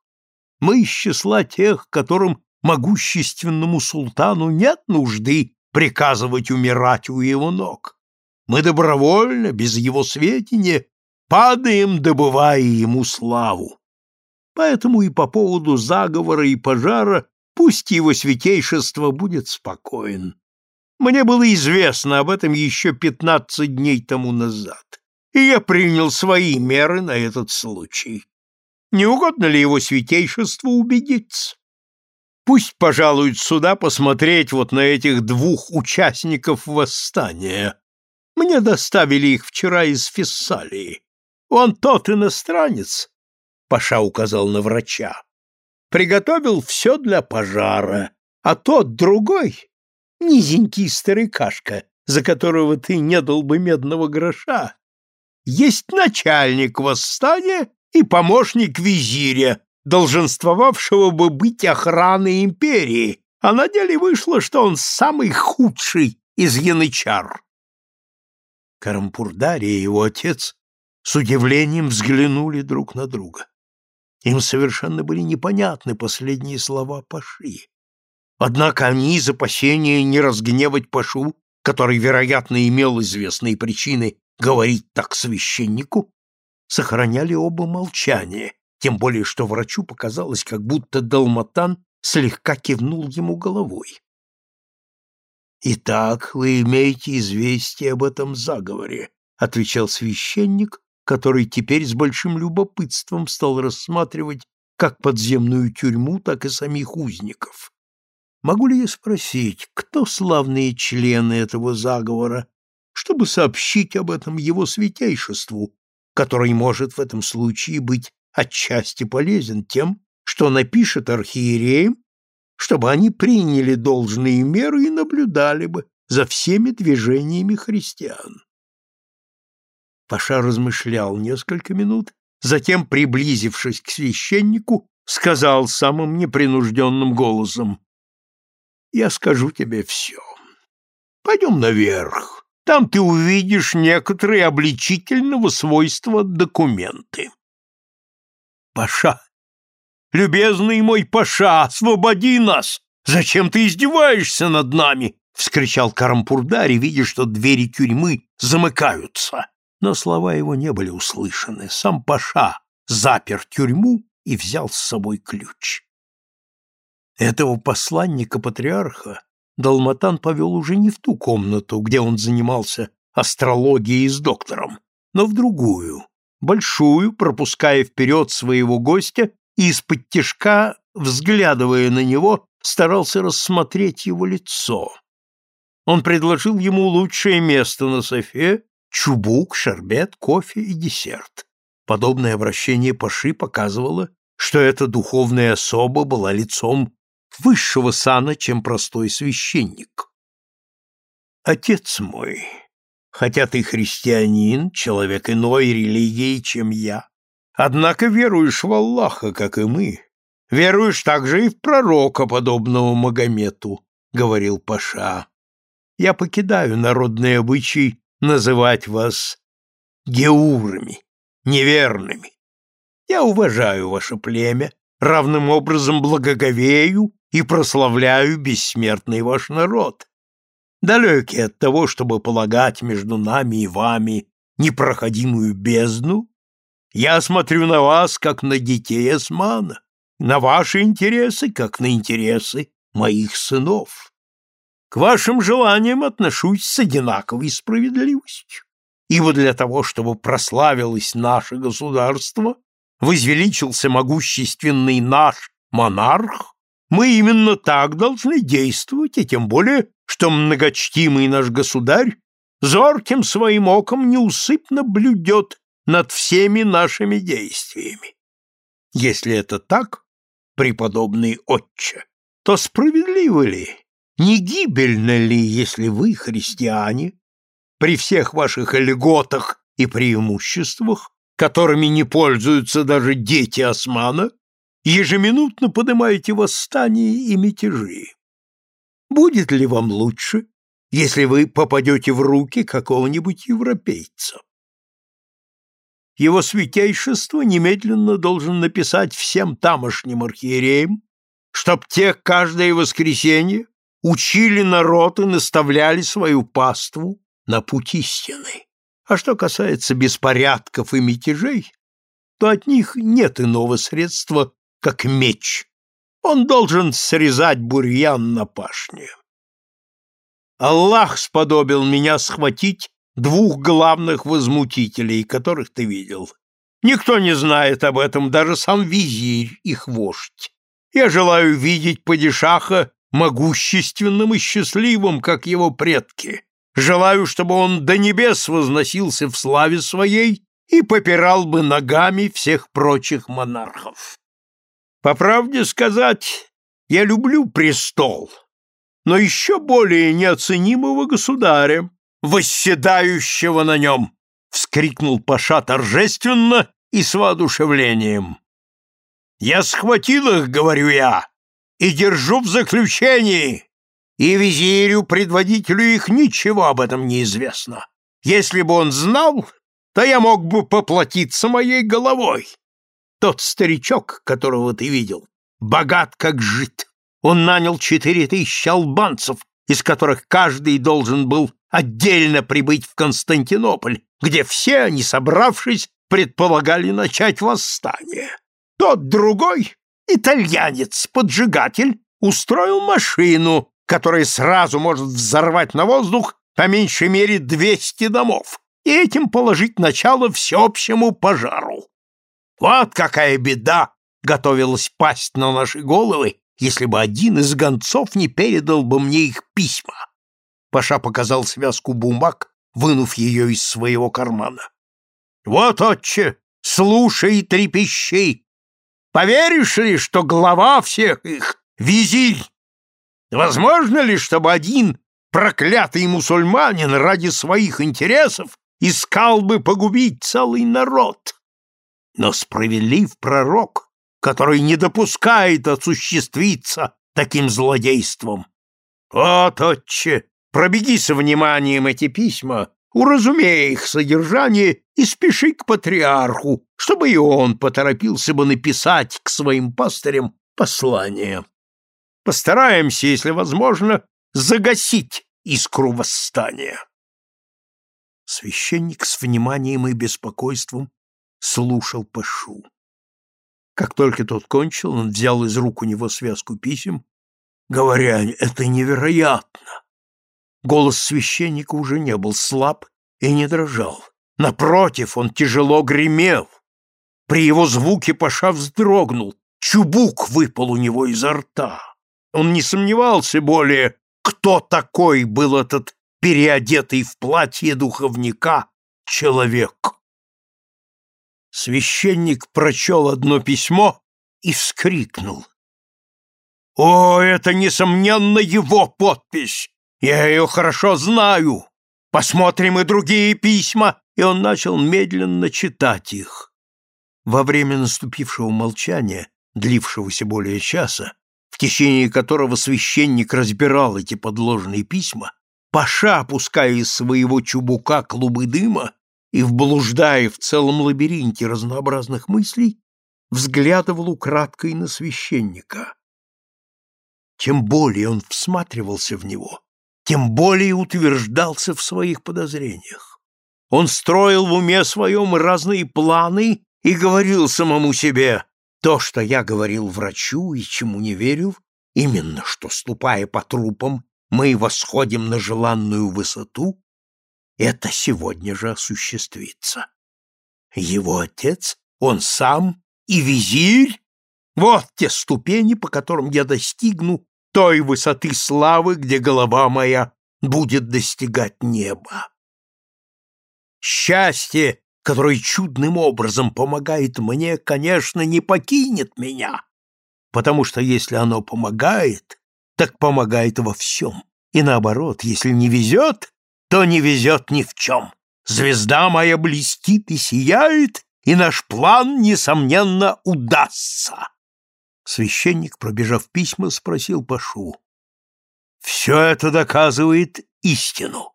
Мы из числа тех, которым могущественному султану нет нужды приказывать умирать у его ног. Мы добровольно, без его сведения, падаем, добывая ему славу. Поэтому и по поводу заговора и пожара пусть его святейшество будет спокоен. Мне было известно об этом еще пятнадцать дней тому назад, и я принял свои меры на этот случай. Не угодно ли его святейшеству убедиться? Пусть пожалуют сюда посмотреть вот на этих двух участников восстания. Мне доставили их вчера из Фессалии. Он тот иностранец, — Паша указал на врача, — приготовил все для пожара, а тот другой низенький старикашка, за которого ты не дал бы медного гроша, есть начальник восстания и помощник визиря, долженствовавшего бы быть охраной империи, а на деле вышло, что он самый худший из янычар. Карампурдари и его отец с удивлением взглянули друг на друга. Им совершенно были непонятны последние слова Паши. Однако они из опасения не разгневать Пашу, который, вероятно, имел известные причины говорить так священнику, сохраняли оба молчание, тем более что врачу показалось, как будто Далматан слегка кивнул ему головой. «Итак, вы имеете известие об этом заговоре», — отвечал священник, который теперь с большим любопытством стал рассматривать как подземную тюрьму, так и самих узников. Могу ли я спросить, кто славные члены этого заговора, чтобы сообщить об этом его святейшеству, который может в этом случае быть отчасти полезен тем, что напишет архиереям, чтобы они приняли должные меры и наблюдали бы за всеми движениями христиан. Паша размышлял несколько минут, затем, приблизившись к священнику, сказал самым непринужденным голосом, «Я скажу тебе все. Пойдем наверх, там ты увидишь некоторые обличительного свойства документы». Паша «Любезный мой Паша, освободи нас! Зачем ты издеваешься над нами?» — вскричал Карампурдари, видя, что двери тюрьмы замыкаются. Но слова его не были услышаны. Сам Паша запер тюрьму и взял с собой ключ. Этого посланника-патриарха Далматан повел уже не в ту комнату, где он занимался астрологией с доктором, но в другую, большую, пропуская вперед своего гостя и из-под тишка, взглядывая на него, старался рассмотреть его лицо. Он предложил ему лучшее место на софе, чубук, шербет, кофе и десерт. Подобное обращение Паши показывало, что эта духовная особа была лицом высшего сана, чем простой священник. «Отец мой, хотя ты христианин, человек иной религии, чем я, Однако веруешь в Аллаха, как и мы. Веруешь также и в пророка, подобного Магомету, — говорил Паша. Я покидаю народный обычай называть вас геурами, неверными. Я уважаю ваше племя, равным образом благоговею и прославляю бессмертный ваш народ. Далекий от того, чтобы полагать между нами и вами непроходимую бездну, я смотрю на вас, как на детей Османа, на ваши интересы, как на интересы моих сынов. К вашим желаниям отношусь с одинаковой справедливостью, ибо для того, чтобы прославилось наше государство, возвеличился могущественный наш монарх, мы именно так должны действовать, и тем более, что многочтимый наш государь зорким своим оком неусыпно блюдет над всеми нашими действиями. Если это так, преподобный отче, то справедливо ли, не гибельно ли, если вы, христиане, при всех ваших льготах и преимуществах, которыми не пользуются даже дети османа, ежеминутно поднимаете восстания и мятежи? Будет ли вам лучше, если вы попадете в руки какого-нибудь европейца? его святейшество немедленно должен написать всем тамошним архиереям, чтоб те каждое воскресенье учили народ и наставляли свою паству на путь истины. А что касается беспорядков и мятежей, то от них нет иного средства, как меч. Он должен срезать бурьян на пашне. Аллах сподобил меня схватить двух главных возмутителей, которых ты видел. Никто не знает об этом, даже сам визирь, их вождь. Я желаю видеть падишаха могущественным и счастливым, как его предки. Желаю, чтобы он до небес возносился в славе своей и попирал бы ногами всех прочих монархов. По правде сказать, я люблю престол, но еще более неоценимого государя, восседающего на нем!» — вскрикнул Паша торжественно и с воодушевлением. «Я схватил их, — говорю я, — и держу в заключении, и визирю, предводителю их, ничего об этом не известно. Если бы он знал, то я мог бы поплатиться моей головой. Тот старичок, которого ты видел, богат как жит. Он нанял четыре тысячи албанцев, из которых каждый должен был отдельно прибыть в Константинополь, где все они, собравшись, предполагали начать восстание. Тот другой, итальянец, поджигатель, устроил машину, которая сразу может взорвать на воздух по меньшей мере 200 домов и этим положить начало всеобщему пожару. Вот какая беда готовилась пасть на наши головы, если бы один из гонцов не передал бы мне их письма. Паша показал связку бумаг, вынув ее из своего кармана. Вот, отче, слушай и трепещи. Поверишь ли, что глава всех их — визирь? Возможно ли, чтобы один проклятый мусульманин ради своих интересов искал бы погубить целый народ? Но справедлив пророк, который не допускает осуществиться таким злодейством. Вот, отче, пробеги со вниманием эти письма, уразумей их содержание и спеши к патриарху, чтобы и он поторопился бы написать к своим пастырям послание. Постараемся, если возможно, загасить искру восстания. Священник с вниманием и беспокойством слушал Пашу. Как только тот кончил, он взял из рук у него связку писем, говоря, это невероятно. Голос священника уже не был слаб и не дрожал. Напротив, он тяжело гремел. При его звуке Паша вздрогнул, чубук выпал у него изо рта. Он не сомневался более, кто такой был этот переодетый в платье духовника человек. Священник прочел одно письмо и вскрикнул. «О, это, несомненно, его подпись! Я ее хорошо знаю! Посмотрим и другие письма!» И он начал медленно читать их. Во время наступившего молчания, длившегося более часа, в течение которого священник разбирал эти подложные письма, Паша, опуская из своего чубука клубы дыма, и, вблуждая в целом лабиринте разнообразных мыслей, взглядывал украдкой на священника. Чем более он всматривался в него, тем более утверждался в своих подозрениях. Он строил в уме своем разные планы и говорил самому себе, то, что я говорил врачу и чему не верил, именно что, ступая по трупам, мы восходим на желанную высоту, это сегодня же осуществится. Его отец, он сам и визирь — вот те ступени, по которым я достигну той высоты славы, где голова моя будет достигать неба. Счастье, которое чудным образом помогает мне, конечно, не покинет меня, потому что если оно помогает, так помогает во всем. И наоборот, если не везет, то не везет ни в чем. Звезда моя блестит и сияет, и наш план, несомненно, удастся. Священник, пробежав письма, спросил Пашу. Все это доказывает истину.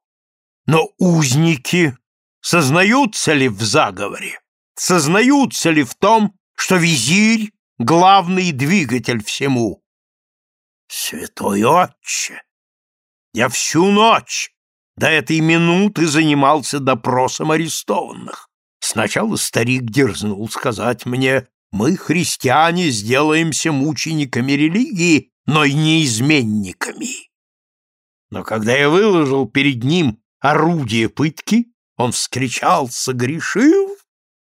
Но узники сознаются ли в заговоре? Сознаются ли в том, что визирь — главный двигатель всему? Святой отче, я всю ночь до этой минуты занимался допросом арестованных. Сначала старик дерзнул сказать мне, мы, христиане, сделаемся мучениками религии, но и не изменниками. Но когда я выложил перед ним орудие пытки, он вскричал «согрешил»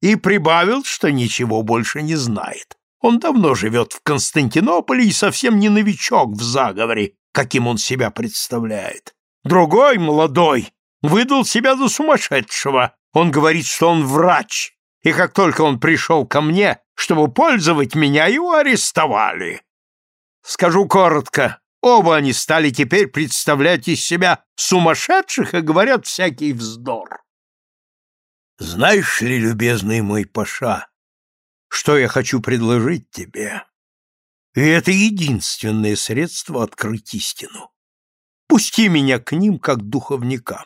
и прибавил, что ничего больше не знает. Он давно живет в Константинополе и совсем не новичок в заговоре, каким он себя представляет. Другой, молодой, выдал себя за сумасшедшего. Он говорит, что он врач, и как только он пришел ко мне, чтобы пользовать меня, его арестовали. Скажу коротко, оба они стали теперь представлять из себя сумасшедших и говорят всякий вздор. Знаешь ли, любезный мой Паша, что я хочу предложить тебе? И это единственное средство открыть истину. Пусти меня к ним, как духовника.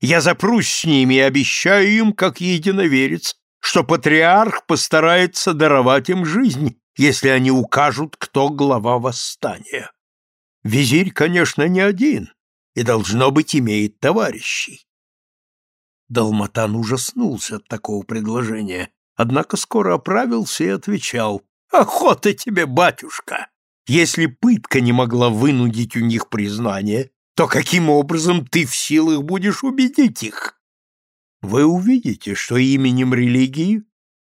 Я запрусь с ними и обещаю им, как единоверец, что патриарх постарается даровать им жизнь, если они укажут, кто глава восстания. Визирь, конечно, не один, и, должно быть, имеет товарищей. Далматан ужаснулся от такого предложения, однако скоро оправился и отвечал, «Охота тебе, батюшка! Если пытка не могла вынудить у них признание, то каким образом ты в силах будешь убедить их? Вы увидите, что именем религии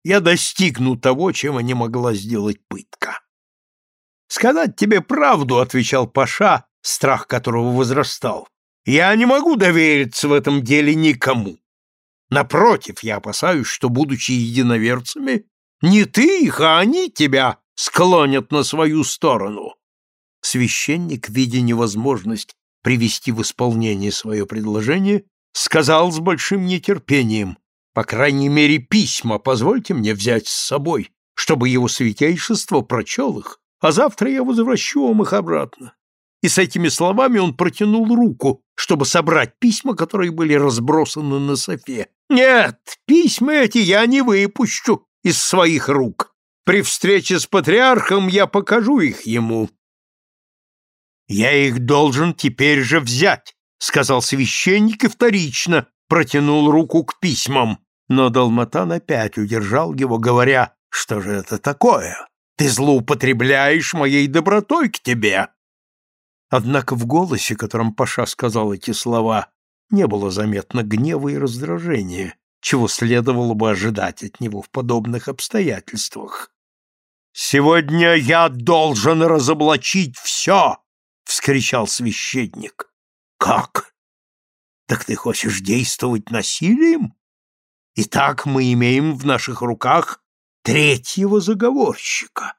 я достигну того, чем не могла сделать пытка. «Сказать тебе правду», — отвечал Паша, страх которого возрастал, — «я не могу довериться в этом деле никому. Напротив, я опасаюсь, что, будучи единоверцами, не ты их, а они тебя склонят на свою сторону». Священник, видя невозможность привести в исполнение свое предложение, сказал с большим нетерпением, по крайней мере, письма позвольте мне взять с собой, чтобы его святейшество прочел их а завтра я возвращу вам их обратно. И с этими словами он протянул руку, чтобы собрать письма, которые были разбросаны на софе. Нет, письма эти я не выпущу из своих рук. При встрече с патриархом я покажу их ему. Я их должен теперь же взять, сказал священник и вторично протянул руку к письмам, но Далматан опять удержал его, говоря, что же это такое? Ты злоупотребляешь моей добротой к тебе. Однако в голосе, которым Паша сказал эти слова, не было заметно гнева и раздражения, чего следовало бы ожидать от него в подобных обстоятельствах. «Сегодня я должен разоблачить все!» — вскричал священник. «Как? Так ты хочешь действовать насилием? Итак, мы имеем в наших руках третьего заговорщика.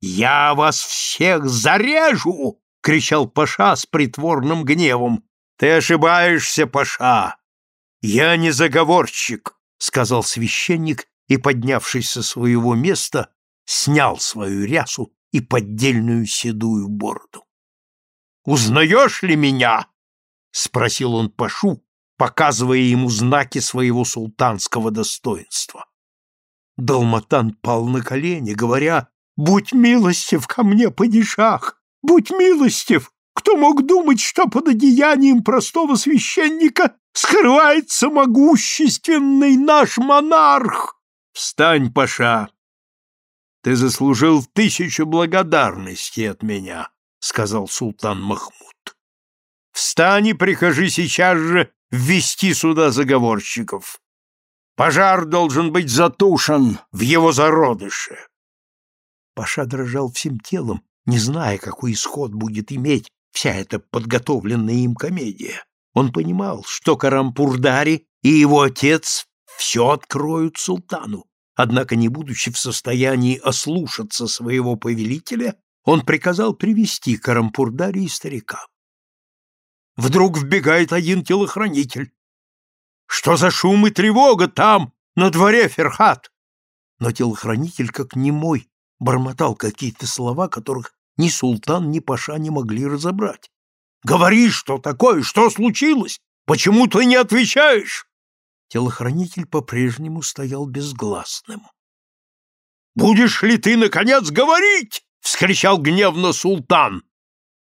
«Я вас всех зарежу!» — кричал Паша с притворным гневом. «Ты ошибаешься, Паша! Я не заговорщик!» — сказал священник и, поднявшись со своего места, снял свою рясу и поддельную седую бороду. «Узнаешь ли меня?» — спросил он Пашу, показывая ему знаки своего султанского достоинства. Далматан пал на колени, говоря, «Будь милостив ко мне, падишах! Будь милостив! Кто мог думать, что под одеянием простого священника скрывается могущественный наш монарх?» «Встань, Паша! Ты заслужил тысячу благодарностей от меня», — сказал султан Махмуд. «Встань и прикажи сейчас же ввести сюда заговорщиков. Пожар должен быть затушен в его зародыше. Паша дрожал всем телом, не зная, какой исход будет иметь вся эта подготовленная им комедия. Он понимал, что Карампурдари и его отец все откроют султану. Однако, не будучи в состоянии ослушаться своего повелителя, он приказал привести Карампурдари и старика. Вдруг вбегает один телохранитель, что за шум и тревога там, на дворе, Ферхат? Но телохранитель, как немой, бормотал какие-то слова, которых ни султан, ни паша не могли разобрать. «Говори, что такое? Что случилось? Почему ты не отвечаешь?» Телохранитель по-прежнему стоял безгласным. «Будешь ли ты, наконец, говорить?» — вскричал гневно султан.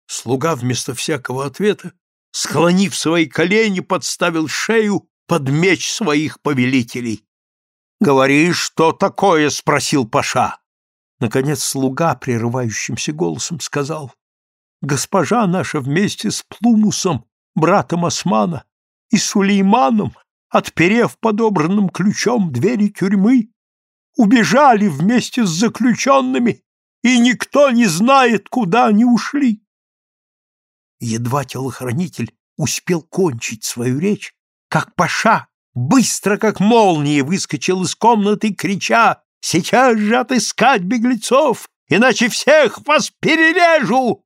Слуга вместо всякого ответа, склонив свои колени, подставил шею под меч своих повелителей. «Говори, что такое?» — спросил Паша. Наконец слуга прерывающимся голосом сказал. «Госпожа наша вместе с Плумусом, братом Османа, и Сулейманом, отперев подобранным ключом двери тюрьмы, убежали вместе с заключенными, и никто не знает, куда они ушли». Едва телохранитель успел кончить свою речь, как Паша, быстро как молния, выскочил из комнаты, крича «Сейчас же отыскать беглецов, иначе всех вас перережу!»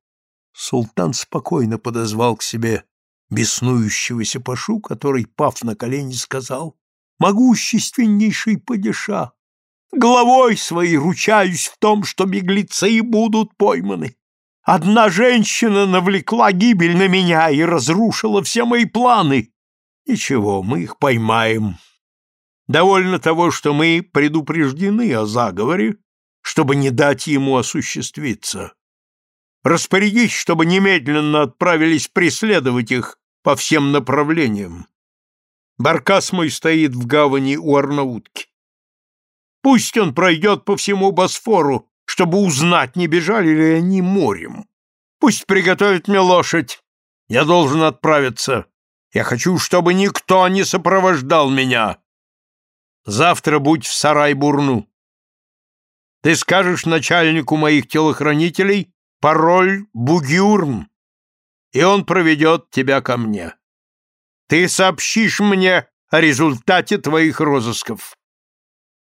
Султан спокойно подозвал к себе беснующегося Пашу, который, пав на колени, сказал «Могущественнейший падиша, головой своей ручаюсь в том, что беглецы будут пойманы. Одна женщина навлекла гибель на меня и разрушила все мои планы. Ничего, мы их поймаем. Довольно того, что мы предупреждены о заговоре, чтобы не дать ему осуществиться. Распорядись, чтобы немедленно отправились преследовать их по всем направлениям. Баркас мой стоит в гавани у Арнаутки. Пусть он пройдет по всему Босфору, чтобы узнать, не бежали ли они морем. Пусть приготовит мне лошадь. Я должен отправиться. Я хочу, чтобы никто не сопровождал меня. Завтра будь в Сарай-Бурну. Ты скажешь начальнику моих телохранителей пароль Бугюрн, и он проведет тебя ко мне. Ты сообщишь мне о результате твоих розысков.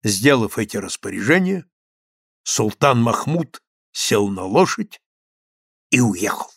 Сделав эти распоряжения, султан Махмуд сел на лошадь и уехал.